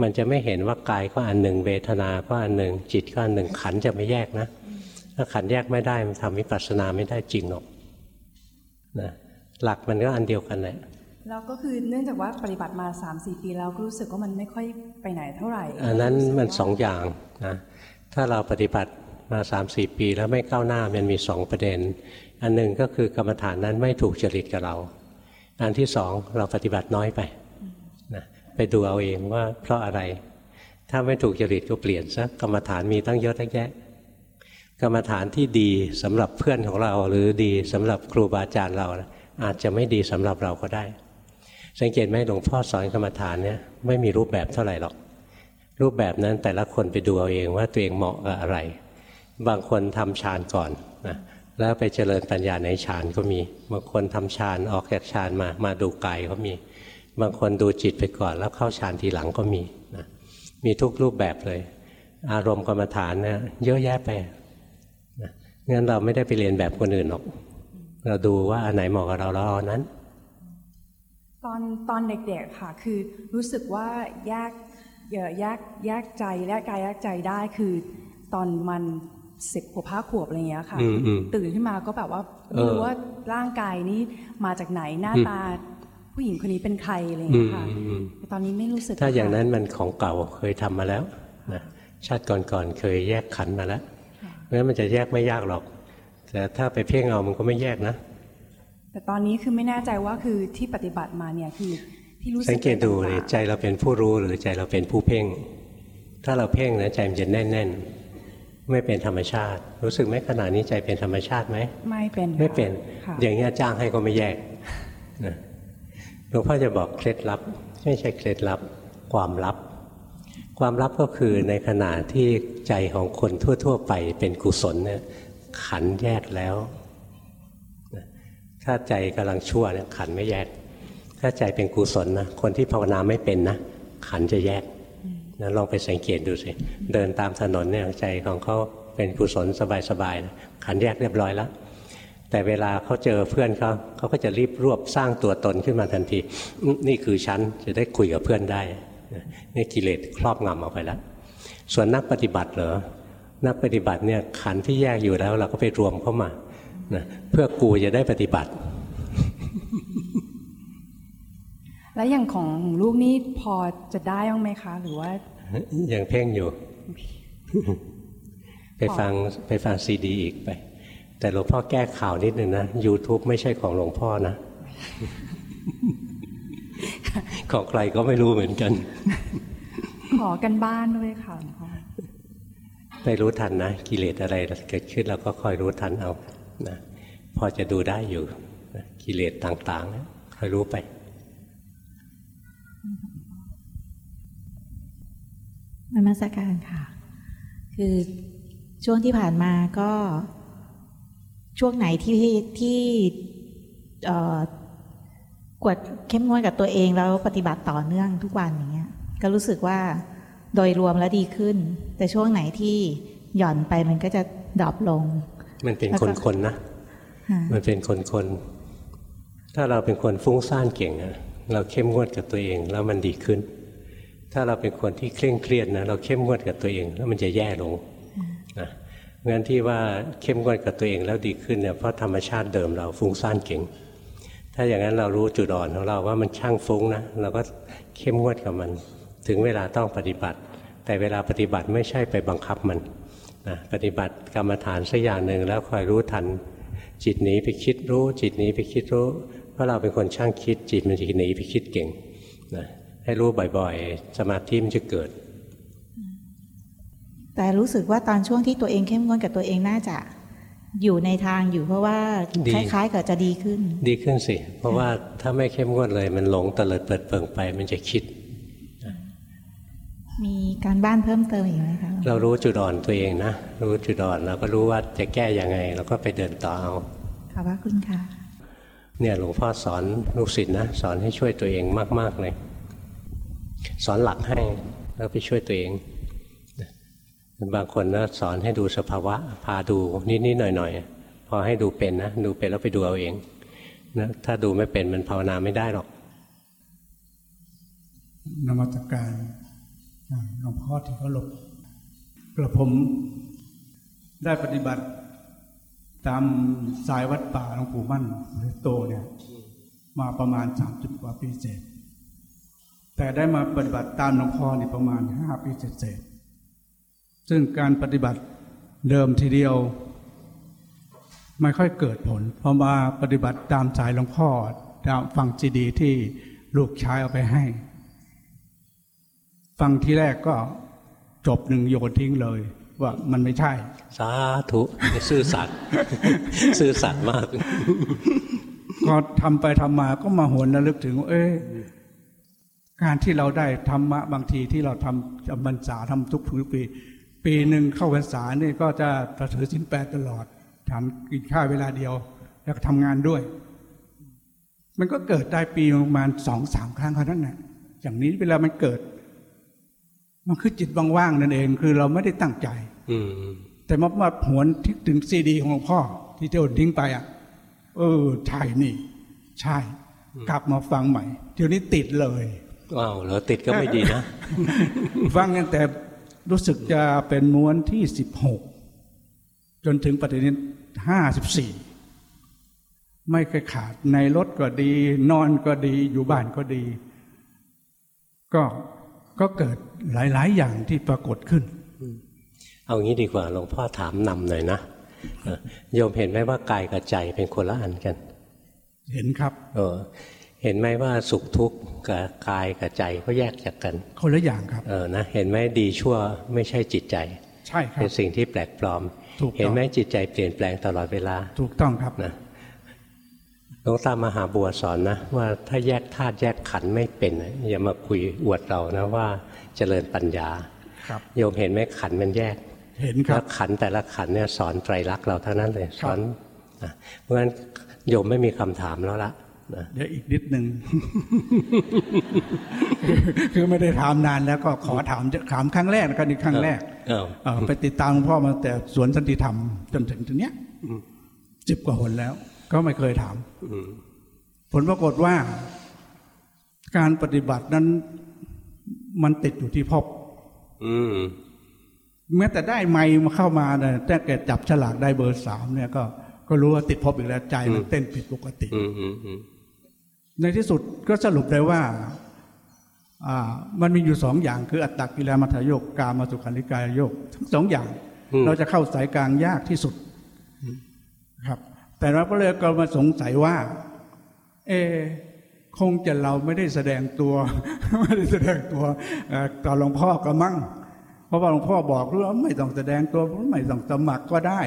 มันจะไม่เห็นว่ากายก็อันหนึ่งเวทนาก็อันหนึ่ง จิตก็อันหนึ่งขันจะไม่แยกนะ ถ้าขันแยกไม่ได้มันทำวิปัสสนาไม่ได้จริงหรอกนะหลักมันก็อันเดียวกันแหละ แล้วก็คือเนื่องจากว่าปฏิบัติมา3-4ปีแล้วก็รู้สึกว่ามันไม่ค่อยไปไหนเท่าไหร่ อันนั้นมันสองอย่างนะถ้าเราปฏิบัติมา3าสี่ปีแล้วไม่ก้าวหน้ามันมีสองประเด็น อันหนึ่งก็คือกรรมฐานนั้นไม่ถูกจริตกับเรา อันที่สองเราปฏิบัติน้อยไปนะไปดูเอาเองว่าเพราะอะไร ถ้าไม่ถูกจริตก็เปลี่ยนซะกรรมฐานมีตั้งเยอะตั้งแยะกรรมฐานที่ดีสำหรับเพื่อนของเราหรือดีสำหรับครูบาอาจารย์เรา อาจจะไม่ดีสำหรับเราก็ได้ สังเกตไหมหลวงพ่อสอนกรรมฐานเนี่ยไม่มีรูปแบบเท่าไหร่หรอก รูปแบบนั้นแต่ละคนไปดูเอาเองว่าตัวเองเหมาะกับอะไร บางคนทำฌานก่อนนะแล้วไปเจริญปัญญาในฌานก็มี บางคนทำฌานออกจากฌานมามาดูกายก็มี บางคนดูจิตไปก่อนแล้วเข้าฌานทีหลังก็มีนะมีทุกรูปแบบเลย อารมณ์กรรมฐานเนี่ยเยอะแยะไปนะงั้นเราไม่ได้ไปเรียนแบบคนอื่นหรอก เราดูว่าอันไหนเหมาะกับเราเราเอาอันนั้น ตอนตอนเด็กๆค่ะ คือรู้สึกว่าแยกเอ่อแยกแยกใจแยกกายแยกใจได้คือตอนมันสิบขวบห้าขวบอะไรเงี้ยค่ะอืมอืมตื่นขึ้นมาก็แบบว่าเออไม่รู้ว่าร่างกายนี้มาจากไหนหน้าอืมตาผู้หญิงคนนี้เป็นใครอะไรอืเงี้มยค่ะอืมอืมแต่ตอนนี้ไม่รู้สึก ถ้าอย่างค่ะนั้นมันของเก่าเคยทำมาแล้วนะชาติก่อนๆเคยแยกขันธ์มาแล้วเพราะฉะนั้นมันจะแยกไม่ยากหรอก แต่ถ้าไปเพ่งเอามันก็ไม่แยกนะ แต่ตอนนี้คือไม่แน่ใจว่าคือที่ปฏิบัติมาเนี่ยคือที่รู้สึกสังเกตดูต่าเลยงๆใจเราเป็นผู้รู้หรือใจเราเป็นผู้เพ่ง ถ้าเราเพ่งนะใจมันจะแน่น ๆ ไม่เป็นธรรมชาติ รู้สึกไหมขณะนี้ใจเป็นธรรมชาติไหมไม่เป็นค่ะไม่เป็นค่ะอย่างนี้ยจ้างให้ก็ไม่แยกนะหลวงพ่อจะบอกเคล็ดลับ ไม่ใช่เคล็ดลับความลับ ความลับก็คือในขณะที่ใจของคนทั่ว ๆ ไปเป็นกุศลเนี่ยขันแยกแล้วนะ ถ้าใจกำลังชั่วเนี่ยขันไม่แยก ถ้าใจเป็นกุศลนะคนที่ภาวนาไม่เป็นนะขันจะแยกนะลองไปสังเกตดูสิเดินตามถนนเนี่ยใจของเขาเป็นกุศลสบายๆนะขันแยกเรียบร้อยแล้วแต่เวลาเขาเจอเพื่อนเขาเขาก็จะรีบรวบสร้างตัวตนขึ้นมาทันที นี่คือฉันจะได้คุยกับเพื่อนได้นี่กิเลสครอบงำเอาไปแล้วส่วนนักปฏิบัติเหรอนักปฏิบัติเนี่ยขันที่แยกอยู่แล้วเราก็ไปรวมเข้ามา นะเพื่อกูจะได้ปฏิบัติ แล้วอย่างของลูกนี่พอจะได้บ้างไหมคะ หรือว่ายังเพ่งอยู่ ไปฟังไปฟังซีดีอีกไป แต่หลวงพ่อแก้ข่าวนิดนึงนะ YouTube ไม่ใช่ของหลวงพ่อนะ ของใครก็ไม่รู้เหมือนกัน ขอกันบ้านด้วยค่ะหลวงพ่อไปรู้ทันนะ กิเลสอะไรเกิดขึ้นเราก็คอยรู้ทันเอา นะพอจะดูได้อยู่นะกิเลสต่างๆนะคอยรู้ไป นมัสการค่ะ คือช่วงที่ผ่านมาก็ช่วงไหนที่ที่กวดเข้มงวดกับตัวเองแล้วปฏิบัติต่อเนื่องทุกวันอย่างเงี้ย ก็รู้สึกว่าโดยรวมแล้วดีขึ้น แต่ช่วงไหนที่หย่อนไปมันก็จะดรอปลง มันเป็นแล้วคก็นคนๆนะค่ะมันเป็นคนคนๆถ้าเราเป็นคนฟุ้งซ่านเก่งอะเราเข้มงวดกับตัวเองแล้วมันดีขึ้น ถ้าเราเป็นคนที่เคร่งเครียดนะเราเข้มงวดกับตัวเอง แล้วมันจะแย่ลงนะงั้นที่ว่าเข้มงวดกับตัวเองแล้วดีขึ้นเนี่ยเพราะธรรมชาติเดิมเราฟุ้งซ่านเก่ง ถ้าอย่างนั้นเรารู้จุดอ่อนของเราว่ามันช่างฟุ้งนะเราก็เข้มงวดกับมัน ถึงเวลาต้องปฏิบัติ แต่เวลาปฏิบัติไม่ใช่ไปบังคับมัน นะปฏิบัติกรรมฐานสักอย่างหนึ่งแล้วคอยรู้ทัน จิตหนีไปคิดรู้ จิตหนีไปคิดรู้ เพราะเราเป็นคนช่างคิด จิตมันจะหนีไปคิดเก่งนะให้รู้บ่อยๆ สมาธิมันจะเกิด แต่รู้สึกว่าตอนช่วงที่ตัวเองเข้มงวดกับตัวเองน่าจะอยู่ในทางอยู่เพราะว่าดีคล้ายๆกับจะดีขึ้น ดีขึ้นสิ เพราะว่าถ้าไม่เข้มงวดเลย มันหลงเตลิดเปิดเปิงไป มันจะคิด มีการบ้านเพิ่มเติมอีกไหมคะเรารู้จุดอ่อนตัวเองนะ รู้จุดอ่อนเราก็รู้ว่าจะแก้ยังไงเราก็ไปเดินต่อเอาขอบพระคุณค่ะ เนี่ยหลวงพ่อสอนลูกศิษย์นะ สอนให้ช่วยตัวเองมากๆเลย สอนหลักให้แล้วไปช่วยตัวเองบางคนนะสอนให้ดูสภาวะ พาดูนิดๆหน่อยๆพอให้ดูเป็นนะดูเป็นแล้วไปดูเอาเองนะถ้าดูไม่เป็นมันภาวนาไม่ได้หรอกนมัสการอ่า หลวงพ่อที่เคารพกระผมได้ปฏิบัติตามสายวัดป่าหลวงปู่มั่นหรือโตเนี่ย มาประมาณสามสิบกว่าปีเศษ แต่ได้มาปฏิบัติตามหลวงพ่อนี่ประมาณห้าปีเศษๆซึ่งการปฏิบัติเดิมทีเดียว ไม่ค่อยเกิดผลพอมาปฏิบัติตามสายหลวงพ่อตามฟังจีดีที่ลูกชายเอาไปให้ ฟังทีแรกก็จบหนึ่งโยนทิ้งเลย ว่ามันไม่ใช่ สาธุซื่อสัตย์ซื่อสัตย์มาก ก็ทำไปทำมาก็มาหวนระลึกถึงว่าเอ้ยการที่เราได้ธรรมะบางทีที่เราทำจำพรรษาทำทุกปี ปีหนึ่งเข้าพรรษานี่ก็จะถือสินแปดตลอดทำกินข้าวเวลาเดียว แล้วก็ทำงานด้วย มันก็เกิดได้ปีประมาณสองสามครั้งเท่านั้นแหละอย่างนี้เวลามันเกิด มันคือจิตว่างๆนั่นเอง คือเราไม่ได้ตั้งใจ อืมแต่มามาหวนที่ถึงซีดีของหลวงพ่อ ที่เจ้าทิ้งไปอะ เออใช่นี่ ใช่ กลับมาฟังใหม่เดี๋ยวนี้ติดเลยว้าวแล้วติดก็ไม่ดีนะ ฟังตั้งแต่รู้สึกจะเป็นม้วนที่สิบหกจนถึงปัจจุบันห้าสิบสี่ไม่เคยขาดในรถก็ดี นอนก็ดี อยู่บ้านก็ดี ก็ก็เกิด หลาย ๆ อย่างที่ปรากฏขึ้น เอางี้ดีกว่าหลวงพ่อถามนำหน่อยนะเออโยมเห็นไหมว่ากายกับใจเป็นคนละอันกัน เห็นครับ เออ เห็นไหมว่าสุขทุกข์กับกายกับใจก็แยกจากกันคนละอย่างครับ เออนะเห็นไหมดีชั่วไม่ใช่จิตใจ ใช่ครัเป็บนสิ่งที่แปลกปลอมถูกต้องเห็นไหมจิตใจเปลี่ยนแปลงตลอดเวลา ถูกต้องครับนะ หลวงตามหาบัวสอนนะว่าถ้าแยกธาตุแยกขันธ์ไม่เป็นนะอย่ามาคุยอวดเรานะว่าเจริญปัญญาครับโยมเห็นไหมขันธ์มันแยก เห็นคแล้รัวบขันธ์แต่ละขันธ์เนี่ยสอนไตรลักษณ์เราเท่านั้นเลยคสรับอนนะเพราะฉะนั้นโยมไม่มีคำถามแล้วละนะเดี๋ยวอีกนิดหนึ่งคือไม่ได้ถามนานแล้วก็ขอถามถามครั้งแรกนะครับนี่ครั้งแรกเอ้าเอ่อไปติดตามหลวงพ่อมาแต่สวนสันติธรรมจนถึงตรงเนี้ยสิบกว่าหนแล้ว ก็ไม่เคยถามอืมผลปรากฏว่า การปฏิบัตินั้น มันติดอยู่ที่พบอืมแม้แต่ได้ไมค์มาเข้ามาเนี่ยแต่แกจับฉลากได้เบอร์สามเนี่ย ก็ก็รู้ว่าติดพบอีกแล้วใจมันเต้นผิดปกติอืมอืมอืมในที่สุดก็สรุปได้ว่าอ่ามันมีอยู่สองอย่างคืออัตตกิลมัฐโยกกามาสุขันธิกายโยกทั้งสองอย่าง เราจะเข้าสายกลางยากที่สุดครับ แต่เราก็เลยก็มาสงสัยว่าเออคงจะเราไม่ได้แสดงตัวไม่ได้แสดงตัวเอ่อต่อหลวงพ่อก็มั่งเพราะว่าหลวงพ่อบอกว่าไม่ต้องแสดงตัวไม่ต้องสมัครก็ได้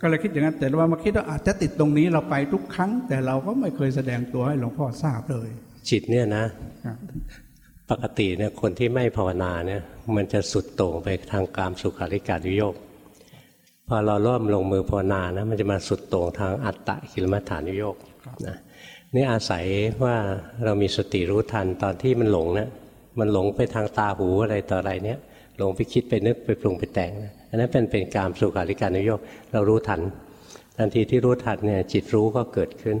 ก็เลยคิดอย่างนั้นแต่ว่ามาคิดว่าอาจจะติดตรงนี้เราไปทุกครั้ง แต่เราก็ไม่เคยแสดงตัวให้หลวงพ่อทราบเลย จิตเนี่ยนะครับปกติเนี่ยคนที่ไม่ภาวนาเนี่ยมันจะสุดโต่งไปทางกามสุขาริการุโยก พอเราเริ่มลงมือภาวนานะมันจะมาสุดโต่งทางอัตตะกิลมัฏฐานุโยกนะนี่อาศัยว่าเรามีสติรู้ทันตอนที่มันหลงนะมันหลงไปทางตาหูอะไรต่ออะไรเนี่ยหลงไปคิดไปนึกไปปรุงไปแต่งนะอันนั้นเป็นเป็นกามสุขาริการุโยกเรารู้ทัน ทันทีที่รู้ทันเนี่ยจิตรู้ก็เกิดขึ้น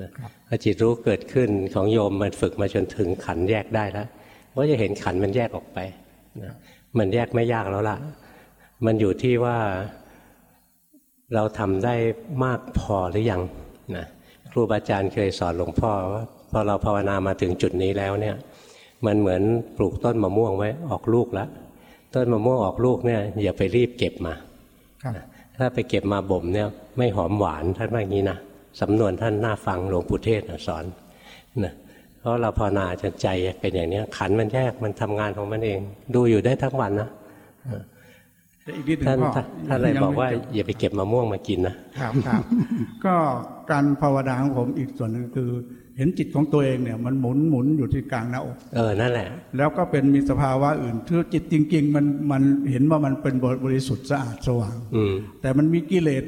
นะพอจิตรู้เกิดขึ้นของโยมมันฝึกมาจนถึงขันธ์แยกได้แล้วก็จะเห็นขันธ์มันแยกออกไปนะมันแยกไม่ยากแล้วล่ะ มันอยู่ที่ว่า เราทำได้มากพอหรือยังนะครูบาอาจารย์เคยสอนหลวงพ่อว่าพอเราภาวนามาถึงจุดนี้แล้วเนี่ยมันเหมือนปลูกต้นมะม่วงไว้ออกลูกแล้วต้นมะม่วงออกลูกเนี่ยอย่าไปรีบเก็บมาครับถ้าไปเก็บมาบ่มเนี่ยไม่หอมหวานท่านว่าอย่างนี้นะสำนวนท่านน่าฟังหลวงปู่เทศน์น่ะสอนนะเพราะเราภาวนาจนใจเป็นอย่างเนี้ยขันธ์มันแยกมันทำงานของมันเอง ดูอยู่ได้ทั้งวันนะแต่ อีกนิดหนึ่งท่านพ่อท่านท่านเลยงบอกว่าไม่จอย่าไปเก็บมะม่วงมากินนะครับครับก็การภาวนาของผมอีกส่วนหนึ่งคือ เห็นจิตของตัวเองเนี่ย มันหมุนหมุนอยู่ที่กลางหน้าอกเออนั่นแหละ แล้วก็เป็นมีสภาวะอื่นที่จิตจริง ๆ มันมันเห็นว่ามันเป็นบริสุทธิ์สะอาดสว่างอืมแต่มันมีกิเลส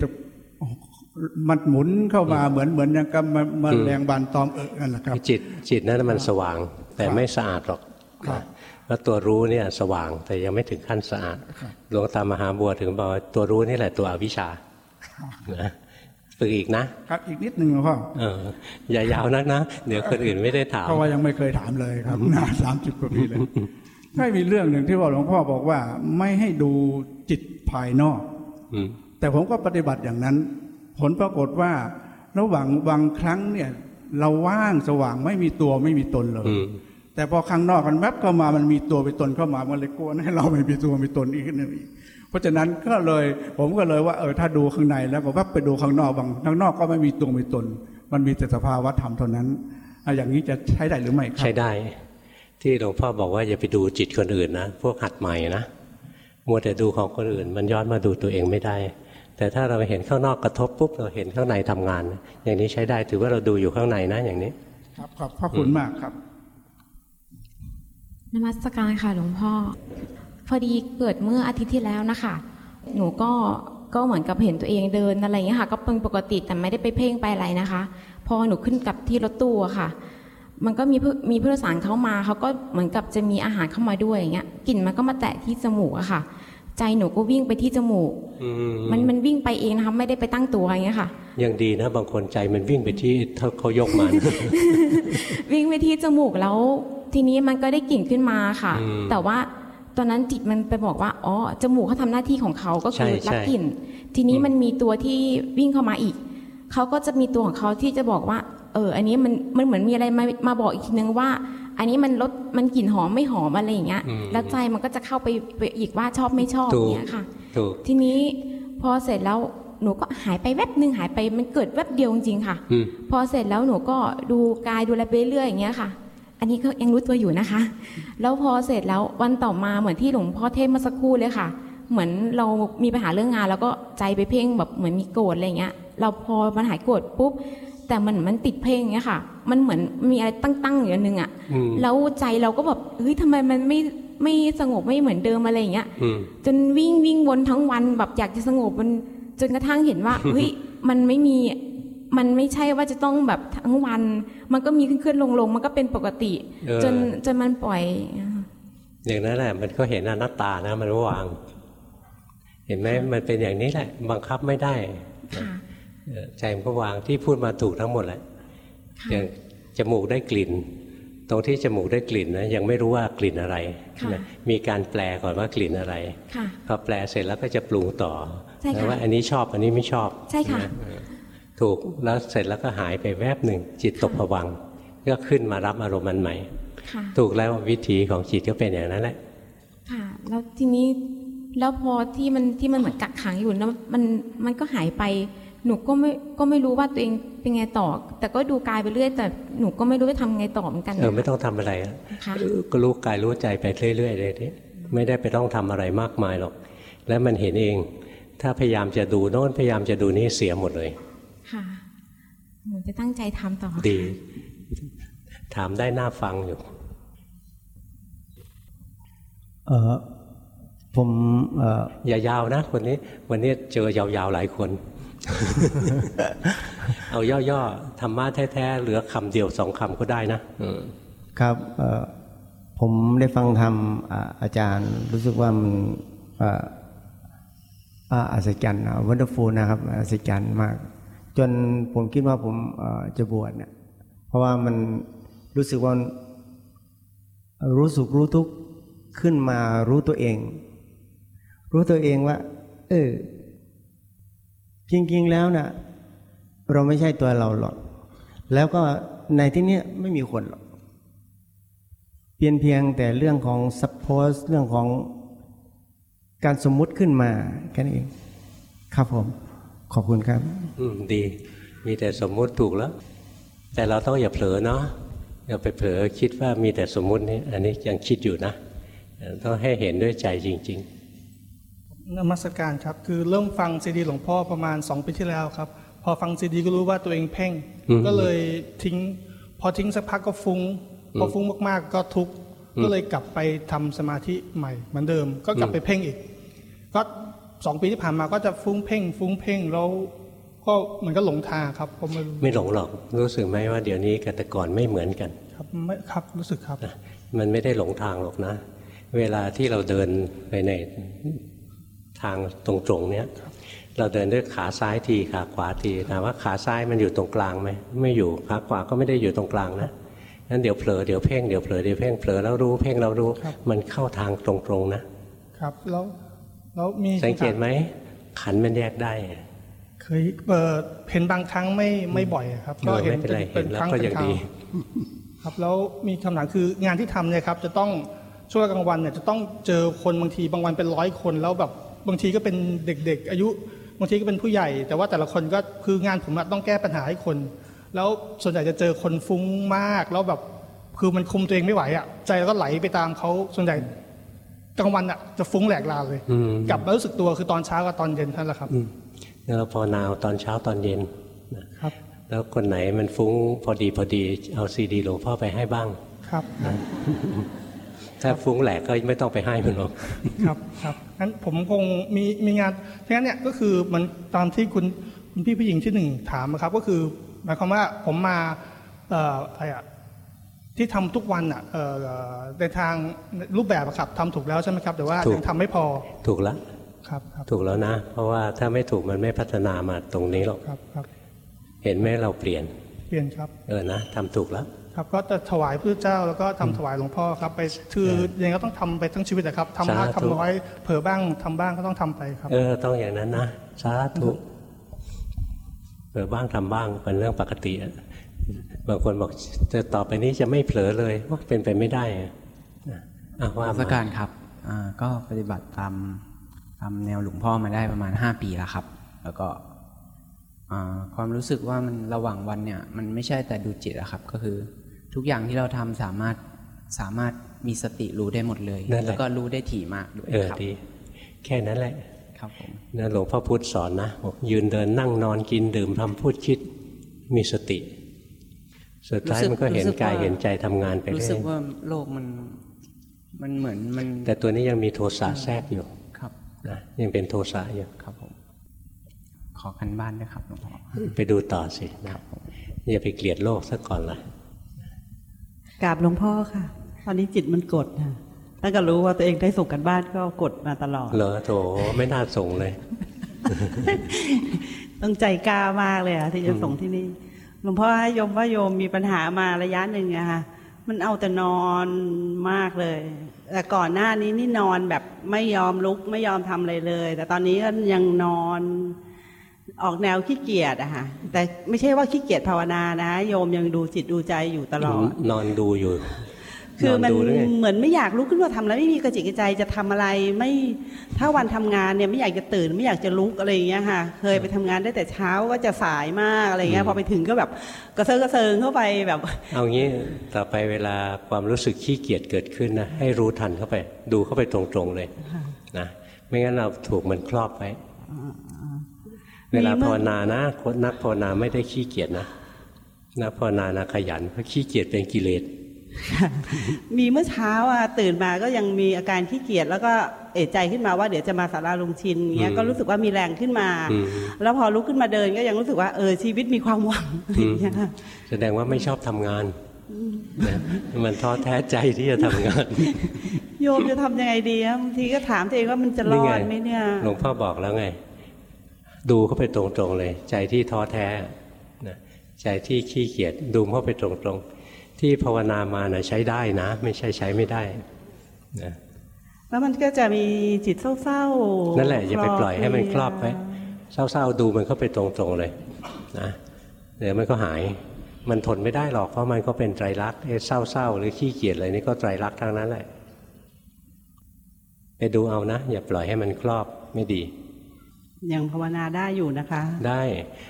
มันหมุนเข้ามาเหมือนเหมือนอย่างกับมันมันแรงบานตอมเอิกนั่นแหละครับ จิตจิตนั้นมันสว่าง แต่ครับไม่สะอาดหรอก ครับแล้วตัวรู้เนี่ยสว่างแต่ยังไม่ถึงขั้นสะอาดครับหลวงตามหาบัวถึงบอกว่าตัวรู้นี่แหละตัวอวิชชานะฝึกอีกนะครับอีกนิดหนึ่งหลวงพ่อเอออย่ายาวนักนะ เดี๋ยวคนอื่นไม่ได้ถามเพราะว่ายังไม่เคยถามเลยครับนานสามสิบกว่าปีเลยไม่มีเรื่องหนึ่งที่ว่าหลวงพ่อบอกว่า ไม่ให้ดูจิตภายนอกอืมแต่ผมก็ปฏิบัติอย่างนั้น ผลปรากฏว่า ระหว่างบางครั้งเนี่ย เราว่างสว่างไม่มีตัวไม่มีตนเลยอืม แต่พอข้างนอกมันแวบเข้ามามันมีตัวมีตนเข้ามามันเลยกลัวให้เราไม่มีตัวมีตนอีกนึงอีกเพราะฉะนั้นก็เลยผมก็เลยว่าเออถ้าดูข้างในแล้วก็แวบไปดูข้างนอกบางข้างนอกก็ไม่มีตัวมีตน มันมีแต่สภาวะธรรมเท่านั้นอะอย่างนี้จะใช้ได้หรือไม่ครัใช้ได้ ที่หลวงพ่อบอกว่าอย่าไปดูจิตคนอื่นนะพวกหัดใหม่นะมัวแต่ดูของคนอื่น มันย้อนมาดูตัวเองไม่ได้ แต่ถ้าเราเห็นข้างนอกกระทบปุ๊บเราเห็นข้างในทำงาน อย่างนี้ใช้ได้ถือว่าเราดูอยู่ข้างในนะอย่างนี้ ครับขอบพระคุณมากครับ นมัสการค่ะหลวงพ่อ พอดีเกิดเมื่ออาทิตย์ที่แล้วนะคะหนูก็ก็เหมือนกับเห็นตัวเองเดินอะไรอย่างเงี้ยค่ะก็เป็นปกติแต่ไม่ได้ไปเพ่งไปอะไรนะคะ พอหนูขึ้นกับที่รถตู้อะค่ะ มันก็มีผู้มีผู้โดยสารเข้ามาเขาก็เหมือนกับจะมีอาหารเข้ามาด้วยอย่างเงี้ยกลิ่นมันก็มาแตะที่จมูกอะค่ะ ใจหนูก็วิ่งไปที่จมูกอืมมันมันวิ่งไปเองนะคะไม่ได้ไปตั้งตัวอย่างเงี้ยค่ะยังดีนะบางคนใจมันวิ่งไปที่เขาเขายกมันวิ่งไปที่จมูกแล้ว ทีนี้มันก็ได้กลิ่นขึ้นมาค่ะอืมแต่ว่าตอนนั้นจิตมันไปบอกว่าอ๋อจมูกเขาทำหน้าที่ของเขาก็คือใช่ใช่รับกลิ่น ทีนี้มันมีตัวที่วิ่งเข้ามาอีกเขาก็จะมีตัวของเขาที่จะบอกว่า เออ อันนี้มันมันเหมือนมีอะไรมามาบอกอีกทีนึงว่า อันนี้มันรสมันกลิ่นหอมไม่หอมอะไรอย่างเงี้ยอืมแล้วใจมันก็จะเข้าไปไปอีกว่าชอบไม่ชอบถูกเนี้ยค่ะถูกทีนี้พอเสร็จแล้วหนูก็หายไปแวบหนึ่งหายไปมันเกิดแวบเดียวจริงๆค่ะอืมพอเสร็จแล้วหนูก็ดูกายดูอะไรไปเรื่อยอย่างเงี้ยค่ะ อันนี้ก็ยังรู้ตัวอยู่นะคะ แล้วพอเสร็จแล้ววันต่อมาเหมือนที่หลวงพ่อเทศเมื่อสักครู่เลยค่ะ เหมือนเรามีปัญหาเรื่องงาน แล้วก็ใจไปเพ่งแบบเหมือนมีโกรธอะไรเงี้ย เราพอมันหายโกรธปุ๊บแต่มันมันติดเพ่งเงี้ยค่ะ มันเหมือนมีอะไรตั้งๆอยู่อันนึงอะอืมแล้วใจเราก็แบบเฮ้ยทำไมมันไม่ไม่สงบไม่เหมือนเดิมอะไรอย่างเงี้ยอืมจนวิ่งวิ่งวนทั้งวันแบบอยากจะสงบมันจนกระทั่งเห็นว่าเฮ้ยมันไม่มี มันไม่ใช่ว่าจะต้องแบบทั้งวัน มันก็มีขึ้นขึ้นลงลงมันก็เป็นปกติเออจนจนมันปล่อย อย่างนั้นแหละ มันก็เห็นอนัตตานะ มันวาง เห็นไหมมันเป็นอย่างนี้แหละ บังคับไม่ได้ค่ะเออใจมันก็วางที่พูดมาถูกทั้งหมดแหละค่ะอย่างจมูกได้กลิ่น ตรงที่จมูกได้กลิ่นนะยังไม่รู้ว่ากลิ่นอะไรค่ะนะมีการแปลก่อนว่ากลิ่นอะไรค่ะพอแปลเสร็จแล้วก็จะปรุงต่อใช่ค่ะนะว่าอันนี้ชอบอันนี้ไม่ชอบ ใช่ค่ะนเออ ถูกแล้วเสร็จแล้วก็หายไปแวบหนึ่งจิตตกผวังค์ก็ขึ้นมารับอารมณ์อันใหม่ค่ะถูกแล้ววิถีของจิตก็เป็นอย่างนั้นแหละ ค่ะ แล้วทีนี้แล้วพอที่มันที่มันเหมือนกักขังอยู่แล้วมันมันก็หายไป หนูก็ไม่ก็ไม่รู้ว่าตัวเองเป็นไงต่อ แต่ก็ดูกายไปเรื่อย แต่หนูก็ไม่รู้จะทำไงต่อเหมือนกันเออไม่ต้องทำอะไรอะนะคะก็รู้กายรู้ใจไปเรื่อยๆเลยทีไม่ได้ไปต้องทำอะไรมากมายหรอก แล้วมันเห็นเอง ถ้าพยายามจะดูโน้นพยายามจะดูนี่เสียหมดเลยค่ะ หนูจะตั้งใจทำต่อ ดี ถามได้น่าฟังอยู่ เออผมเอออย่ายาวนะคนนี้ วันนี้เจอยาวๆหลายคน เอาย่อๆธรรมะแท้ๆเหลือคำเดียวสองคำก็ได้นะอืมครับเออผมได้ฟังธรรมอ่าอาจารย์รู้สึกว่ามันเอ่ออ่าอัศจรรย์ wonderful นะครับอัศจรรย์มาก จนผมคิดว่าผมจะบวชเนี่ยเพราะว่ามันรู้สึกว่ารู้สุขรู้ทุกข์ขึ้นมารู้ตัวเอง รู้ตัวเองว่า เออ จริง ๆ แล้วนะ่ะ เราไม่ใช่ตัวเราหรอก แล้วก็ในที่นี้ไม่มีคนหรอกเพียงเพียงแต่เรื่องของ suppose เรื่องของการสมมุติขึ้นมาแค่นั้นเอง ครับผม ขอบคุณครับ อืมดี มีแต่สมมุติถูกแล้ว แต่เราต้องอย่าเผลอเนาะอย่าไปเผลอคิดว่ามีแต่สมมุตินี่อันนี้ยังคิดอยู่นะเอ่อต้องให้เห็นด้วยใจจริงนมัสการครับ คือเริ่มฟังซีดีหลวงพ่อประมาณสองปีที่แล้วครับ พอฟังซีดีก็รู้ว่าตัวเองเพ่งอืมก็เลยทิ้ง พอทิ้งสักพักก็ฟุง้ง พอฟุ้งมากๆก็ทุกข์ก็เลยกลับไปทำสมาธิใหม่เหมือนเดิม ก็กลับไปเพ่งอีก ก็ สองปีที่ผ่านมาก็จะฟุ้งเพ่ง ฟุ้งเพ่งแล้วก็เหมือนก็หลงทางครับผมไม่รู้ไม่หลงหรอกรู้สึกไหมว่าเดี๋ยวนี้กับแต่ก่อนไม่เหมือนกัน ครับไม่ครับรู้สึกครับมันไม่ได้หลงทางหรอกนะ เวลาที่เราเดินไปในทางตรงๆเนี้ยเราเดินด้วยขาซ้ายทีขาขวาทีถามว่าขาซ้ายมันอยู่ตรงกลางไหมไม่อยู่ขาขวาก็ไม่ได้อยู่ตรงกลางนะงั้นเดี๋ยวเผลอเดี๋ยวเพ่งเดี๋ยวเผลอเดี๋ยวเพ่งเผลอแล้วรู้เพ่งแล้วรู้ มันเข้าทางตรงๆนะครับแล้ว แล้วมีสังเกตไหมขันมันแยกได้ เคยเปิดเห็นบางครั้งไม่ไม่บ่อยครับเออไม่เป็นไรเห็นแล้วก็ยังดีครับแล้วมีคำถามคืองานที่ทำเนี่ยครับจะต้องช่วงกลางวันเนี่ยจะต้องเจอคนบางทีบางวันเป็นร้อยคนแล้วแบบบางทีก็เป็นเด็ก ๆ อายุบางทีก็เป็นผู้ใหญ่ แต่ว่าแต่ละคนก็คืองานผมอะต้องแก้ปัญหาให้คน แล้วส่วนใหญ่จะเจอคนฟุ้งมากแล้วแบบคือมันคุมตัวเองไม่ไหวอะใจก็ไหลไปตามเขาส่วนใหญ่ กลางวันอะจะฟุ้งแหลกลาเลยอืมกลับมารู้สึกตัวคือตอนเช้ากับตอนเย็นเท่านั้นแหละครับแล้วเราภาวนาเอาตอนเช้าตอนเย็นนะครับ แล้วคนไหนมันฟุ้งพอดีพอดีเอาซีดีหลวงพ่อไปให้บ้างครับถ้าฟุ้งแหลกก็ไม่ต้องไปให้มันหรอกครับครับงั้นผมคงมีมีงานเพราะงั้นเนี่ยก็คือมันตามที่คุณคุณพี่ผู้หญิงที่หนึ่งถามนะครับ ก็คือ หมายความว่าผมมาเอ่ออะไรอะ ที่ทำทุกวันอะเอ่อในทางรูปแบบอะครับทำถูกแล้วใช่ไหมครับ แต่ว่าถูกยังทำไม่พอถูกแล้วครับครับ ถูกแล้วนะ เพราะว่าถ้าไม่ถูกมันไม่พัฒนามาตรงนี้หรอกครับครับ เห็นไหมเราเปลี่ยนเปลี่ยนครับเออนะทำถูกแล้วครับก็จะถวายพระเจ้าแล้วก็ทำถวายหลวงพ่อครับ ไปคือยังไงก็ต้องทำไปทั้งชีวิตนะครับทำมากสาธุทำน้อยเผลอบ้างทำบ้างก็ต้องทำไปครับ เออต้องอย่างนั้นนะสาธุเผลอบ้างทำบ้างเป็นเรื่องปกติอะ บางคนบอกจะต่อไปนี้จะไม่เผลอเลยว่าเป็นไปไม่ได้อะอะว่าราชมาการครับอ่าก็ปฏิบัติตามตามแนวหลวงพ่อมาได้ประมาณ 5 ปีแล้วครับ แล้วก็อ่าความรู้สึกว่ามันระหว่างวันเนี่ย มันไม่ใช่แต่ดูจิตอะครับ ก็คือทุกอย่างที่เราทำสามารถสามารถมีสติรู้ได้หมดเลยนั่นแหละแล้วก็รู้ได้ถี่มากด้วยเออครับดีแค่นั้นแหละครับผมนะหลวงพ่อพุธสอนนะบอกยืนเดินนั่งนอนกินดื่มทำพูดคิดมีสติ สุดท้ายมันก็เห็นกายเห็นใจทำงานไปรู้เรื่สึอกยว่าโลกมันมันเหมือนมัน แต่ตัวนี้ยังมีโทสะแทรกอยู่ครับนะยังเป็นโทสะอยู่ครับผมขอกันบ้านด้วยครับหลวงพ่อไปดูต่อสินะอย่าไปเกลียดโลกซะก่อนละกราบหลวงพ่อค่ะ ตอนนี้จิตมันกดค่ะตั้งแต่รู้ว่าตัวเองได้ส่งกันบ้านก็กดมาตลอดเหรอโถไม่น่าส่งเลย ต้องใจกล้ามากเลยอะที่จะส่งที่นี่ห ลวงพ่อให้โยมว่าโยมมีปัญหามาระยะหนึ่งอะค่ะมันเอาแต่นอนมากเลย แต่ก่อนหน้านี้นี่นอนแบบไม่ยอมลุกไม่ยอมทำอะไรเลย แต่ตอนนี้ก็ยังนอนออกแนวขี้เกียจอะค่ะแต่ไม่ใช่ว่าขี้เกียจภาวนานะ โยมยังดูจิตดูใจอยู่ตลอดนอนดูอยู่ คือมันนดูหรืไงเหมือนไม่อยากลุกขึ้นมาทำแล้วไม่มีกระจิกกระใจจะทำอะไรไม่ถ้าวันทำงานเนี่ยไม่อยากจะตื่น ไม่อยากจะลุกอะไรอย่างเงี้ยค่ะ เคยไปทำงานได้แต่เช้าก็จะสายมากอะไรเงี้ยพอไปถึงก็แบบกระเซิงกระเซิงเข้าไปแบบ เอางี้ต่อไปเวลาความรู้สึกขี้เกียจเกิดขึ้นนะให้รู้ทันเข้าไป ดูเข้าไปตรงๆเลยนะไม่งั้นเราถูกมันครอบไว้เวลามีเมื่อภาวนานะคนนักภาวนาไม่ได้ขี้เกียจนะนักภาวนานะขยันเพราะขี้เกียจเป็นกิเลส มีเมื่อเช้าอะตื่นมาก็ยังมีอาการขี้เกียจแล้วก็เอะใจขึ้นมาว่าเดี๋ยวจะมาสาราลุงชินเงี้ยก็รู้สึกว่ามีแรงขึ้นมาอืมแล้วพอลุกขึ้นมาเดินก็ยังรู้สึกว่าเออชีวิตมีความหวังอะไรอย่างเงี้ยค่ะแสดงว่าไม่ชอบทำงานนะมันท้อแท้ใจที่จะทำงาน โยมจะทำยังไงดีอะบางทีก็ถามตัวเองว่ามันจะรอดไหมเนี่ยหลวงพ่อบอกแล้วไง ดูเข้าไปตรงๆเลย ใจที่ท้อแท้นะใจที่ขี้เกียจดูเข้าไปตรงๆ ที่ภาวนามานะใช้ได้นะ ไม่ใช่ใช้ไม่ได้นะแล้วมันก็จะมีจิตเศร้าๆนั่นแหละอย่าไปปล่อยให้มันครอบเพไว้เศร้าๆดูมันเข้าไปตรงๆเลยนะเดี๋ยวมันก็หายมันทนไม่ได้หรอกเพราะมันก็เป็นไตรลักษณ์ไอ้เศร้าๆหรือขี้เกียจอะไรนี่ก็ไตรลักษณ์ทั้งนั้นแหละไปดูเอานะ อย่าปล่อยให้มันครอบไม่ดี ยังภาวนาได้อยู่นะคะ ได้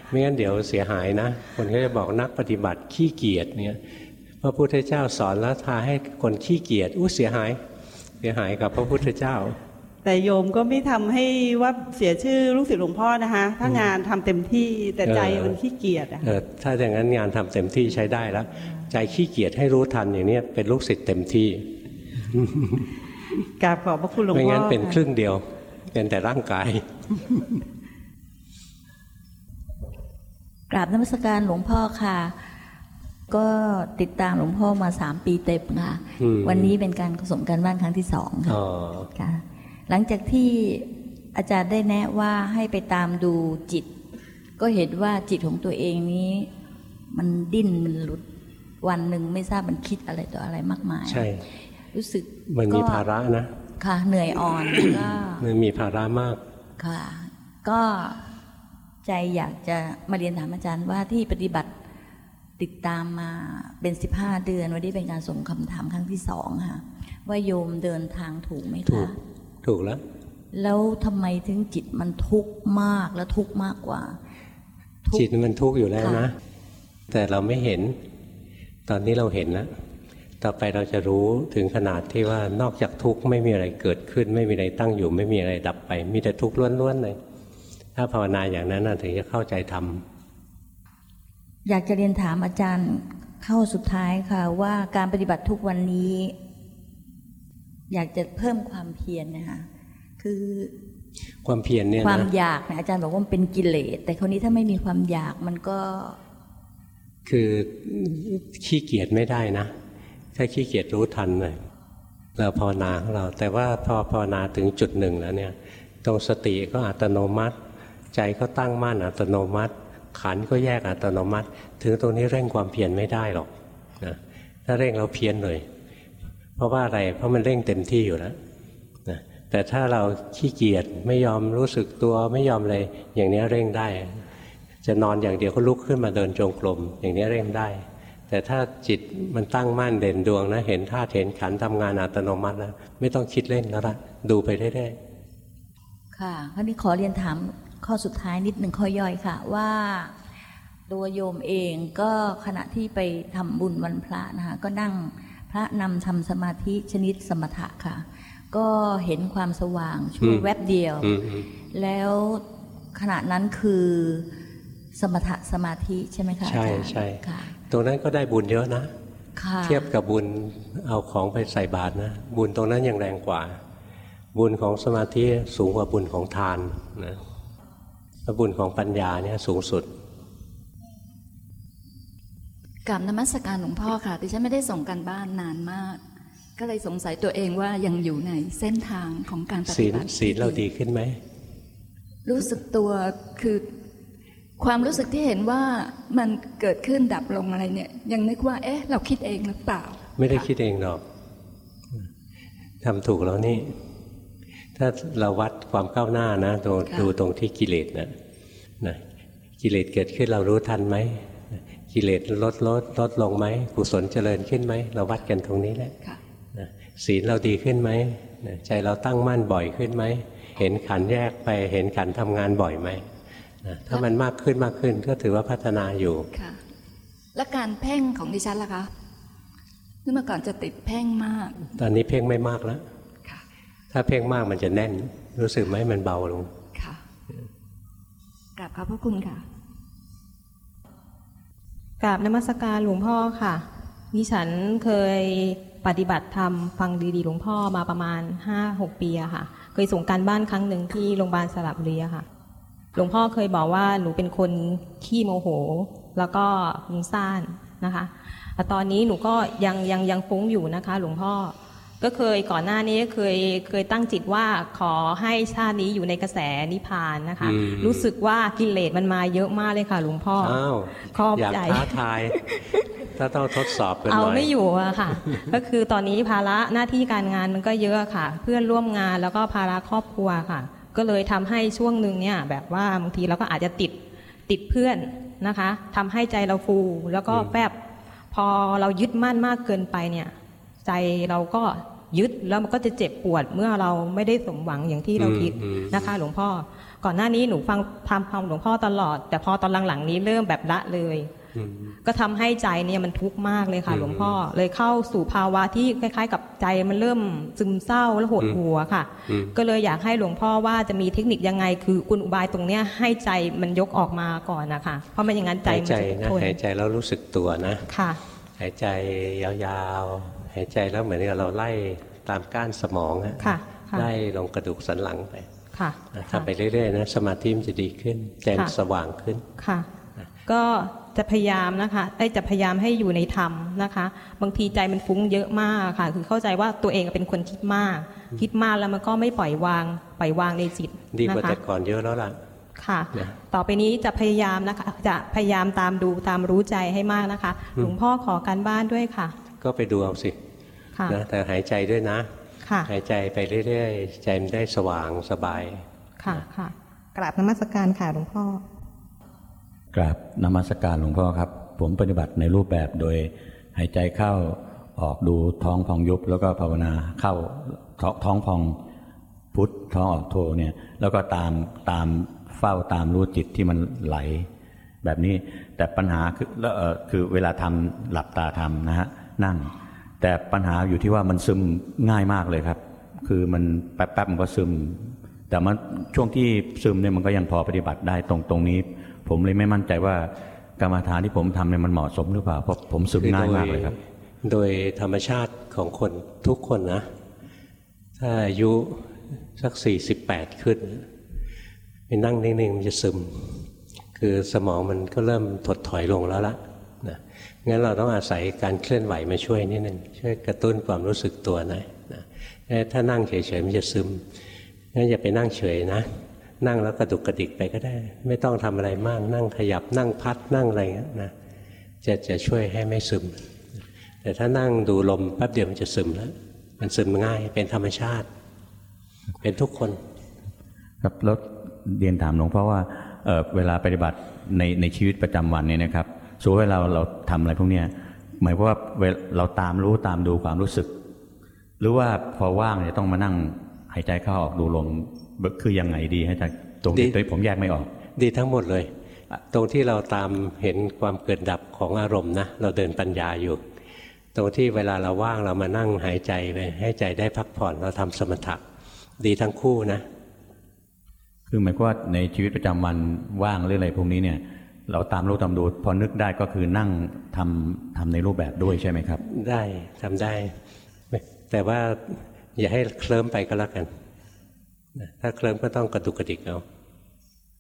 ไม่งั้นเดี๋ยวเสียหายนะ คนก็จะบอกนักปฏิบัติขี้เกียจเนี่ยพ ระพุทธเจ้าสอนแล้วทาให้คนขี้เกียจอู้เสียหาย เสียหายกับพระพุทธเจ้า แต่โยมก็ไม่ทำให้ว่าเสียชื่อลูกศิษย์หลวงพ่อนะคะ ถ้างานทำเต็มที่แต่ใจเออมันขี้เกียจอะเออถ้าอย่างนั้นงานทำเต็มที่ใช้ได้แล้ว ใจขี้เกียจให้รู้ทันอย่างเนี้ยเป็นลูกศิษย์เต็มที่กราบขอบพระคุณหลวงพ่อไม่งั้นเป็นค่ะครึ่งเดียว เป็นแต่ร่างกายกราบนมัสการหลวงพ่อค่ะ ก็ติดตามหลวงพ่อมาสามปีเต็มค่ะอืมวันนี้เป็นการสมการบ้านครั้งที่สองค่ะอ๋อค่ะ หลังจากที่อาจารย์ได้แนะว่าให้ไปตามดูจิต ก็เห็นว่าจิตของตัวเองนี้ มันดิ้นมันหลุดวันหนึ่งไม่ทราบมันคิดอะไรต่ออะไรมากมาย ใช่ รู้สึกมันมีก็ภาระนะ ค่ะ เหนื่อยอ่อนแล้วก็มันมีภาระมาก ค่ะ ก็ใจอยากจะมาเรียนถามอาจารย์ว่าที่ปฏิบัติ ติดตามมาเป็นสิบห้าเดือน วันนี้เป็นการส่งคำถามครั้งที่สองค่ะ ว่าโยมเดินทางถูกไหมถูกคะถูกแล้ว แล้วทำไมถึงจิตมันทุกข์มากและทุกข์มากกว่าทุกข์จิตมันทุกข์อยู่แล้วนะค่ะแต่เราไม่เห็น ตอนนี้เราเห็นแล้วต่อไปเราจะรู้ถึงขนาดที่ว่านอกจากทุกข์ไม่มีอะไรเกิดขึ้น ไม่มีอะไรตั้งอยู่ ไม่มีอะไรดับไป มีแต่ทุกข์ล้วนๆเลยถ้าภาวนาอย่างนั้นน่ะถึงจะเข้าใจธรรม อยากจะเรียนถามอาจารย์เข้าสุดท้ายค่ะ ว่าการปฏิบัติทุกวันนี้ อยากจะเพิ่มความเพียรนะคะคือความเพียรเนี่ยความนะอยากเนี่ยอาจารย์บอกว่ามันเป็นกิเลสแต่คราวนี้ถ้าไม่มีความอยากมันก็ คือขี้เกียจไม่ได้นะถ้าขี้เกียจรู้ทันเลยเราภาวนาของเรา แต่ว่าพอภาวนาถึงจุดหนึ่งแล้วเนี่ย ตรงสติก็อัตโนมัติ ใจก็ตั้งมั่นอัตโนมัติ ขันก็แยกอัตโนมัติ ถึงตรงนี้เร่งความเพียรไม่ได้หรอกนะถ้าเร่งเราเพี้ยนเลย เพราะว่าอะไรเพราะมันเร่งเต็มที่อยู่แล้วนะแต่ถ้าเราขี้เกียจไม่ยอมรู้สึกตัวไม่ยอมเลยอย่างนี้เร่งได้ จะนอนอย่างเดียวก็ลุกขึ้นมาเดินจงกรมอย่างนี้เร่งได้ แต่ถ้าจิตมันตั้งมั่นเด่นดวงนะ เห็นธาตุเห็นขันธ์ทำงานอัตโนมัติแล้วไม่ต้องคิดเล่นแล้วละดูไปเรื่อยค่ะคราวนี้ขอเรียนถาม ข้อสุดท้ายนิดหนึ่งข้อย่อยค่ะ ว่าตัวโยมเองก็ขณะที่ไปทำบุญวันพระนะคะก็นั่งพระนำทำสมาธิชนิดสมถะค่ะ ก็เห็นความสว่างชั่วแวบเดียวๆอืมอืมแล้วขณะนั้นคือสมถะสมาธิใช่ไหมคะอาใช่จารย์ใช่ค่ะตรงนั้นก็ได้บุญเยอะนะค่ะเทียบกับบุญเอาของไปใส่บาตรนะ บุญตรงนั้นยังแรงกว่า บุญของสมาธิสูงกว่าบุญของทานนะแล้ว บุญของปัญญาเนี่ยสูงสุดกับนมัสการหลวงพ่อค่ะดิฉันไม่ได้ส่งกันบ้านนานมาก ก็เลยสงสัยตัวเองว่ายังอยู่ในเส้นทางของการปศีฏิลบัติศีลเราดีขึ้นไหมรู้สึกตัวคือความรู้สึกที่เห็นว่ามันเกิดขึ้นดับลงอะไรเนี่ย ยังนึกว่า เอ๊ะ เราคิดเองหรือเปล่า ไม่ได้คิดเองหรอกทำถูกแล้วนี่ ถ้าเราวัดความก้าวหน้านะดูค่ะดูตรงที่กิเลสนะนะกิเลสเกิดขึ้นเรารู้ทันไหมกิเลสลดลดลดลงไหมกุศลเจริญขึ้นไหมเราวัดกันตรงนี้แหละค่ะนะศีลเราดีขึ้นไหมนะใจเราตั้งมั่นบ่อยขึ้นไหมเห็นขันธ์แยกไปเห็นขันธ์ทำงานบ่อยไหมนะถ้ามันมากขึ้นมากขึ้นก็ถือว่าพัฒนาอยู่ค่ะและการเพ่งของดิฉันล่ะคะเมื่อก่อนจะติดเพ่งมาก ตอนนี้เพ่งไม่มากแล้วค่ะ ถ้าเพ่งมากมันจะแน่น รู้สึกไหมมันเบาลง ค่ะกราบขอบพระคุณค่ะกราบนมัสการหลวงพ่อค่ะดิฉันเคยปฏิบัติธรรมฟังดีๆหลวงพ่อมาประมาณห้าหกปีอะค่ะ เคยส่งการบ้านครั้งหนึ่งที่โรงพยาบาลสระบุรีอะค่ะ หลวงพ่อเคยบอกว่าหนูเป็นคนขี้โมโห แล้วก็ฟุ้งซ่านนะคะแต่ตอนนี้หนูก็ยังยังยังฟุ้งอยู่นะคะ หลวงพ่อ ก็เคยก่อนหน้านี้เคยเคยตั้งจิตว่าขอให้ชาตินี้อยู่ในกระแสนิพพานนะคะอืมรู้สึกว่ากิเลสมันมาเยอะมากเลยค่ะหลวงพ่ออ้าวขอบอยากใจท้าทาย ถ้าต้องทดสอบกันหเอาน่อยไม่อยู่อะค่ะ ก็คือตอนนี้ภาระหน้าที่การงานมันก็เยอะค่ะ เพื่อนร่วมงานแล้วก็ภาระครอบครัวค่ะ ก็เลยทำให้ช่วงหนึ่งเนี่ยแบบว่าบางทีเราก็อาจจะติดติดเพื่อนนะคะทำให้ใจเราฟูแล้วก็อืมแฟบพอเรายึดมั่นมากเกินไปเนี่ย ใจเราก็ยึดแล้วมันก็จะเจ็บปวดเมื่อเราไม่ได้สมหวังอย่างที่เราคิดอืมนะคะ หลวงพ่อ ก่อนหน้านี้หนูฟังทำคำหลวงพ่อตลอด แต่พอตอนหลังๆนี้เริ่มแบบละเลย ก็ทำให้ใจเนี่ยมันทุกข์มากเลยค่ะ หลวงพ่อเลยเข้าสู่ภาวะที่คล้าย ๆ กับใจมันเริ่มซึมเศร้าและหดหัวค่ะ ก็เลยอยากให้หลวงพ่อว่าจะมีเทคนิคยังไง คือกุลอุบายตรงเนี้ยให้ใจมันยกออกมาก่อนนะคะเพราะไม่อย่างนั้นใจหายมันใจจะนะทนหายใจแล้วรู้สึกตัวนะค่ะ หายใจยาวๆ หายใจแล้วเหมือนกับเราไล่ตามก้านสมองอะค่ะค่ะไล่ลงกระดูกสันหลังไปค่ะทำไปเรื่อยๆนะสมาธิมันจะดีขึ้นใจมันค่ะสว่างขึ้นค่ะ ก็จะพยายามนะคะไอ้ยจะพยายามให้อยู่ในธรรมนะคะ บางทีใจมันฟุ้งเยอะมากค่ะ คือเข้าใจว่าตัวเองเป็นคนคิดมาก คิดมากแล้วมันก็ไม่ปล่อยวาง ปล่อยวางในจิตดีกว่านะคะแต่ก่อนเยอะแล้วล่ะค่ะนะต่อไปนี้จะพยายามนะคะ จะพยายามตามดูตามรู้ใจให้มากนะคะ หลวงพ่อขอการบ้านด้วยค่ะ ก็ไปดูเอาสิค่ะ นะแต่หายใจด้วยนะค่ะหายใจไปเรื่อยๆ ใจมันได้สว่างสบาย ค่ะค่ะกราบนมัสการค่ะหลวงพ่อกราบนมัสการหลวงพ่อครับ ผมปฏิบัติในรูปแบบโดยหายใจเข้าออกดูท้องพองยุบ แล้วก็ภาวนาเข้าท้องท้องพองพุทธท้องออกโทเนี่ย แล้วก็ตามตามเฝ้าตามรู้จิตที่มันไหล แบบนี้แต่ปัญหาคือแล้วเอ่อคือเวลาทำหลับตาทำนะฮะนั่ง แต่ปัญหาอยู่ที่ว่ามันซึมง่ายมากเลยครับ คือมันแป๊บๆมันก็ซึม แต่มันช่วงที่ซึมเนี่ยมันก็ยังพอปฏิบัติได้ตรงตรงนี้ ผมเลยไม่มั่นใจว่ากรรมฐานที่ผมทำเนี่ยมันเหมาะสมหรือเปล่าเพราะผมซึมง่ายมากเลยครับ โดยธรรมชาติของคนทุกคนนะ ถ้าอายุสักสี่สิบแปดขึ้นไปนั่งนิ่งๆมันจะซึม คือสมองมันก็เริ่มถดถอยลงแล้วละ นะงั้นเราต้องอาศัยการเคลื่อนไหวมาช่วยนิดนึงช่วยกระตุ้นความรู้สึกตัวหน่อยนะถ้านั่งเฉยๆมันจะซึมงั้นอย่าไปนั่งเฉยนะ นั่งแล้วกระดุกกระดิกไปก็ได้ ไม่ต้องทำอะไรมาก นั่งขยับนั่งพัดนั่งอะไรเงี้ยนะจะจะช่วยให้ไม่ซึม แต่ถ้านั่งดูลมแป๊บเดียวมันจะซึมแล้วมันซึมง่ายเป็นธรรมชาติ เป็นทุกคนครับแล้วเรียนถามหลวงพ่อว่าเเวลาปฏิบัติในในชีวิตประจำวันเนี่ยนะครับ สมมติว่าเราเราทำอะไรพวกเนี้ยหมายความว่าเวลาเราตามรู้ตามดูความรู้สึก หรือว่าพอว่างเนี่ยต้องมานั่งหายใจเข้าออกดูลมคือยังไงดีให้อาจารย์ตรงนี้ดีตรงนี้ผมแยกไม่ออก ดีทั้งหมดเลย ตรงที่เราตามเห็นความเกิดดับของอารมณ์นะเราเดินปัญญาอยู่ ตรงที่เวลาเราว่างเรามานั่งหายใจไปให้ใจได้พักผ่อนเราทำสมถะดีทั้งคู่นะ คือหมายความว่าในชีวิตประจำวันว่างหรืออะไรพวกนี้เนี่ย เราตามรู้ตามดูพอนึกได้ก็คือนั่งทำทำในรูปแบบด้วยใช่ไหมครับ ได้ทำได้ แต่ว่าอย่าให้เคลิ้มไปก็แล้วกันนะถ้าเคลิ้มก็ต้องกระตุกกระดิกเอา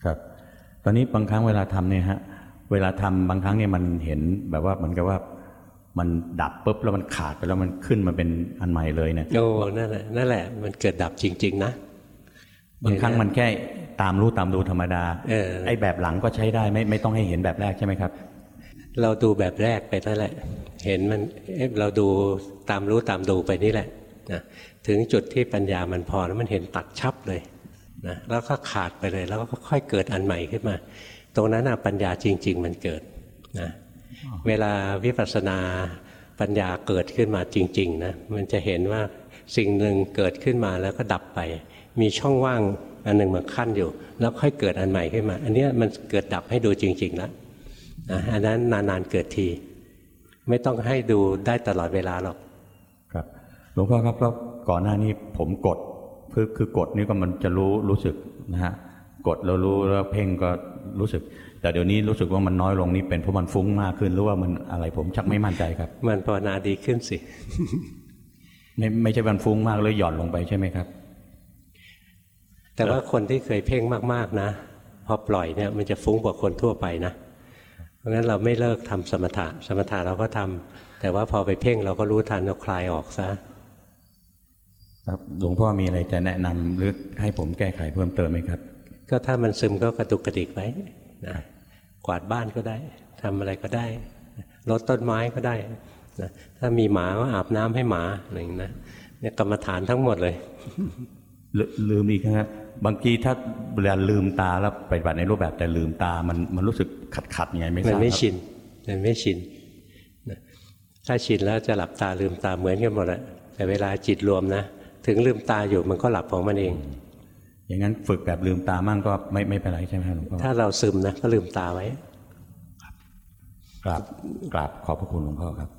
ครับ ตอนนี้บางครั้งเวลาทำเนี่ยฮะเวลาทำบางครั้งเนี่ยมันเห็นแบบว่าเหมือนกับว่ามันดับปุ๊บแล้วมันขาดไปแล้วมันขึ้นมาเป็นอันใหม่เลยเนี่ยโอ้นั่นแหละนั่นแหละ มันเกิดดับจริง ๆ นะบางครั้งมันแค่ ตามรู้ตามดูธรรมดาเออไอ้แบบหลังก็ใช้ได้ไม่ไม่ต้องให้เห็นแบบแรกใช่ไหมครับ เราดูแบบแรกไปนั่นแหละ เห็นมันเอ๊ะเราดูตามรู้ตามดูไปนี่แหละนะถึงจุดที่ปัญญามันพอแล้วมันเห็นตัดชับเลยนะแล้วก็ขาดไปเลย แล้วก็ค่อยเกิดอันใหม่ขึ้นมา ตรงนั้นนะปัญญาจริง ๆ มันเกิดนะเวลาวิปัสสนาปัญญาเกิดขึ้นมาจริง ๆ นะ มันจะเห็นว่าสิ่งหนึ่งเกิดขึ้นมาแล้วก็ดับไป มีช่องว่าง อันหนึ่งมาขั้นอยู่ แล้วค่อยเกิดอันใหม่ขึ้นมา อันเนี้ยมันเกิดดับให้ดูจริงๆแล้วนะอันนั้นนานๆเกิดที ไม่ต้องให้ดูได้ตลอดเวลาหรอกครับหลวงพ่อครับแล้วก่อนหน้านี้ผมกดคือคือกดนี่ก็มันจะรู้รู้สึกนะฮะกดแล้วรู้แล้วเพ่งก็รู้สึก แต่เดี๋ยวนี้รู้สึกว่ามันน้อยลงนี่เป็นเพราะมันฟุ้งมากขึ้นหรือว่ามันอะไรผมชักไม่มั่นใจครับ มันภาวนาดีขึ้นสิ ไม่ไม่ใช่มันฟุ้งมากเลยหย่อนลงไปใช่ไหมครับ แต่ว่าคนที่เคยเพ่งมากๆนะพอปล่อยเนี่ยมันจะฟุ้งกว่าคนทั่วไปนะ เพราะงั้นเราไม่เลิกทำสมถะ สมถะเราก็ทำแต่ว่าพอไปเพ่งเราก็รู้ทันเราคลายออกซะครับหลวงพ่อมีอะไรจะแนะนำหรือให้ผมแก้ไขเพิ่มเติมไหมครับ ก็ถ้ามันซึมก็กระตุกกระดิกไว้นะกวาดบ้านก็ได้ทำอะไรก็ได้รดต้นไม้ก็ได้นะถ้ามีหมาก็อาบน้ำให้หมาอะไรอย่างนี้นะเนี่ยกรรมฐานทั้งหมดเลย ลืลืมอีกนะฮะ บางทีถ้าเวลาลืมตาแล้วปฏิบัติในรูปแบบแต่ลืมตามันมันรู้สึกขัดขัดๆยังไงไม่ทมัรานบไม่ครับชินมันไม่ชินนะถ้าชินแล้วจะหลับตาลืมตาเหมือนกันหมดแหละแต่เวลาจิตรวมนะถึงลืมตาอยู่มันก็หลับของมันเอง อย่างนั้นฝึกแบบลืมตามั่งก็ไม่ไม่เป็นไรใช่ไหมครับหลวงพ่อถ้าเราซึมนะก็ลืมตาไว้คกราบกราบขอบพระคุณหลวงพ่อครับ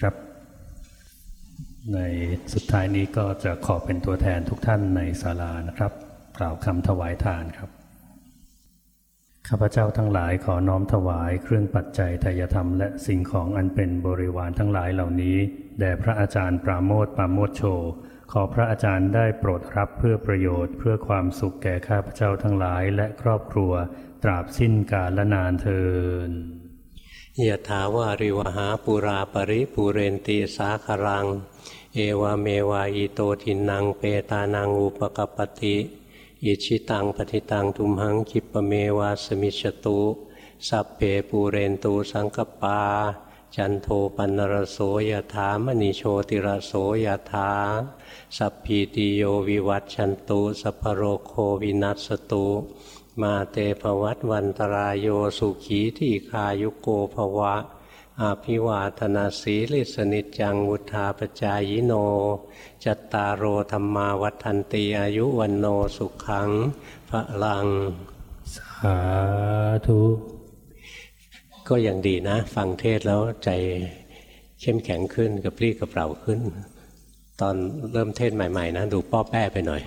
ครับ ในสุดท้ายนี้ก็จะขอเป็นตัวแทนทุกท่านในศาลานะครับ กล่าวคำถวายทานครับ ข้าพเจ้าทั้งหลายขอน้อมถวายเครื่องปัจจัยทายธรรมและสิ่งของอันเป็นบริวารทั้งหลายเหล่านี้แด่พระอาจารย์ปราโมทปราโมทโช ขอพระอาจารย์ได้โปรดรับเพื่อประโยชน์ เพื่อความสุขแก่ข้าพเจ้าทั้งหลายและครอบครัว ตราบสิ้นกาลนานเทอญยะถาวาริวะหาปูรา ปะริปูเรนติสาคะรัง เอวะเมวะ อิโตทินนังเปตานังอุปะกัปปะติอิจฉิตังปัตถิตัง ตุมหัง ขิปปะเมวะ สะมิชฌะตุสัพเพปูเรนตุ สังกัปปา จันโทปัณณะระโส ยะถา มะณิ โชติระโส ยะถาสัพพีติโยวิวัตชันตุสัพพโรโควินัสตุมาเตภวัตวันตรายโยสุขีที่คายุโกภวะ อาภิวาธนาสีลิสนิจจังวุธาปจายโน จัตตารโอธรรมาวัฒนตีอายุวันโนสุขังพระลัง สาธุ ก็ยังดีนะ ฟังเทศแล้วใจเข้มแข็งขึ้นกระปรี้กระเปร่าขึ้น ตอนเริ่มเทศใหม่ ๆ นะ ดูป้อแป้ไปหน่อย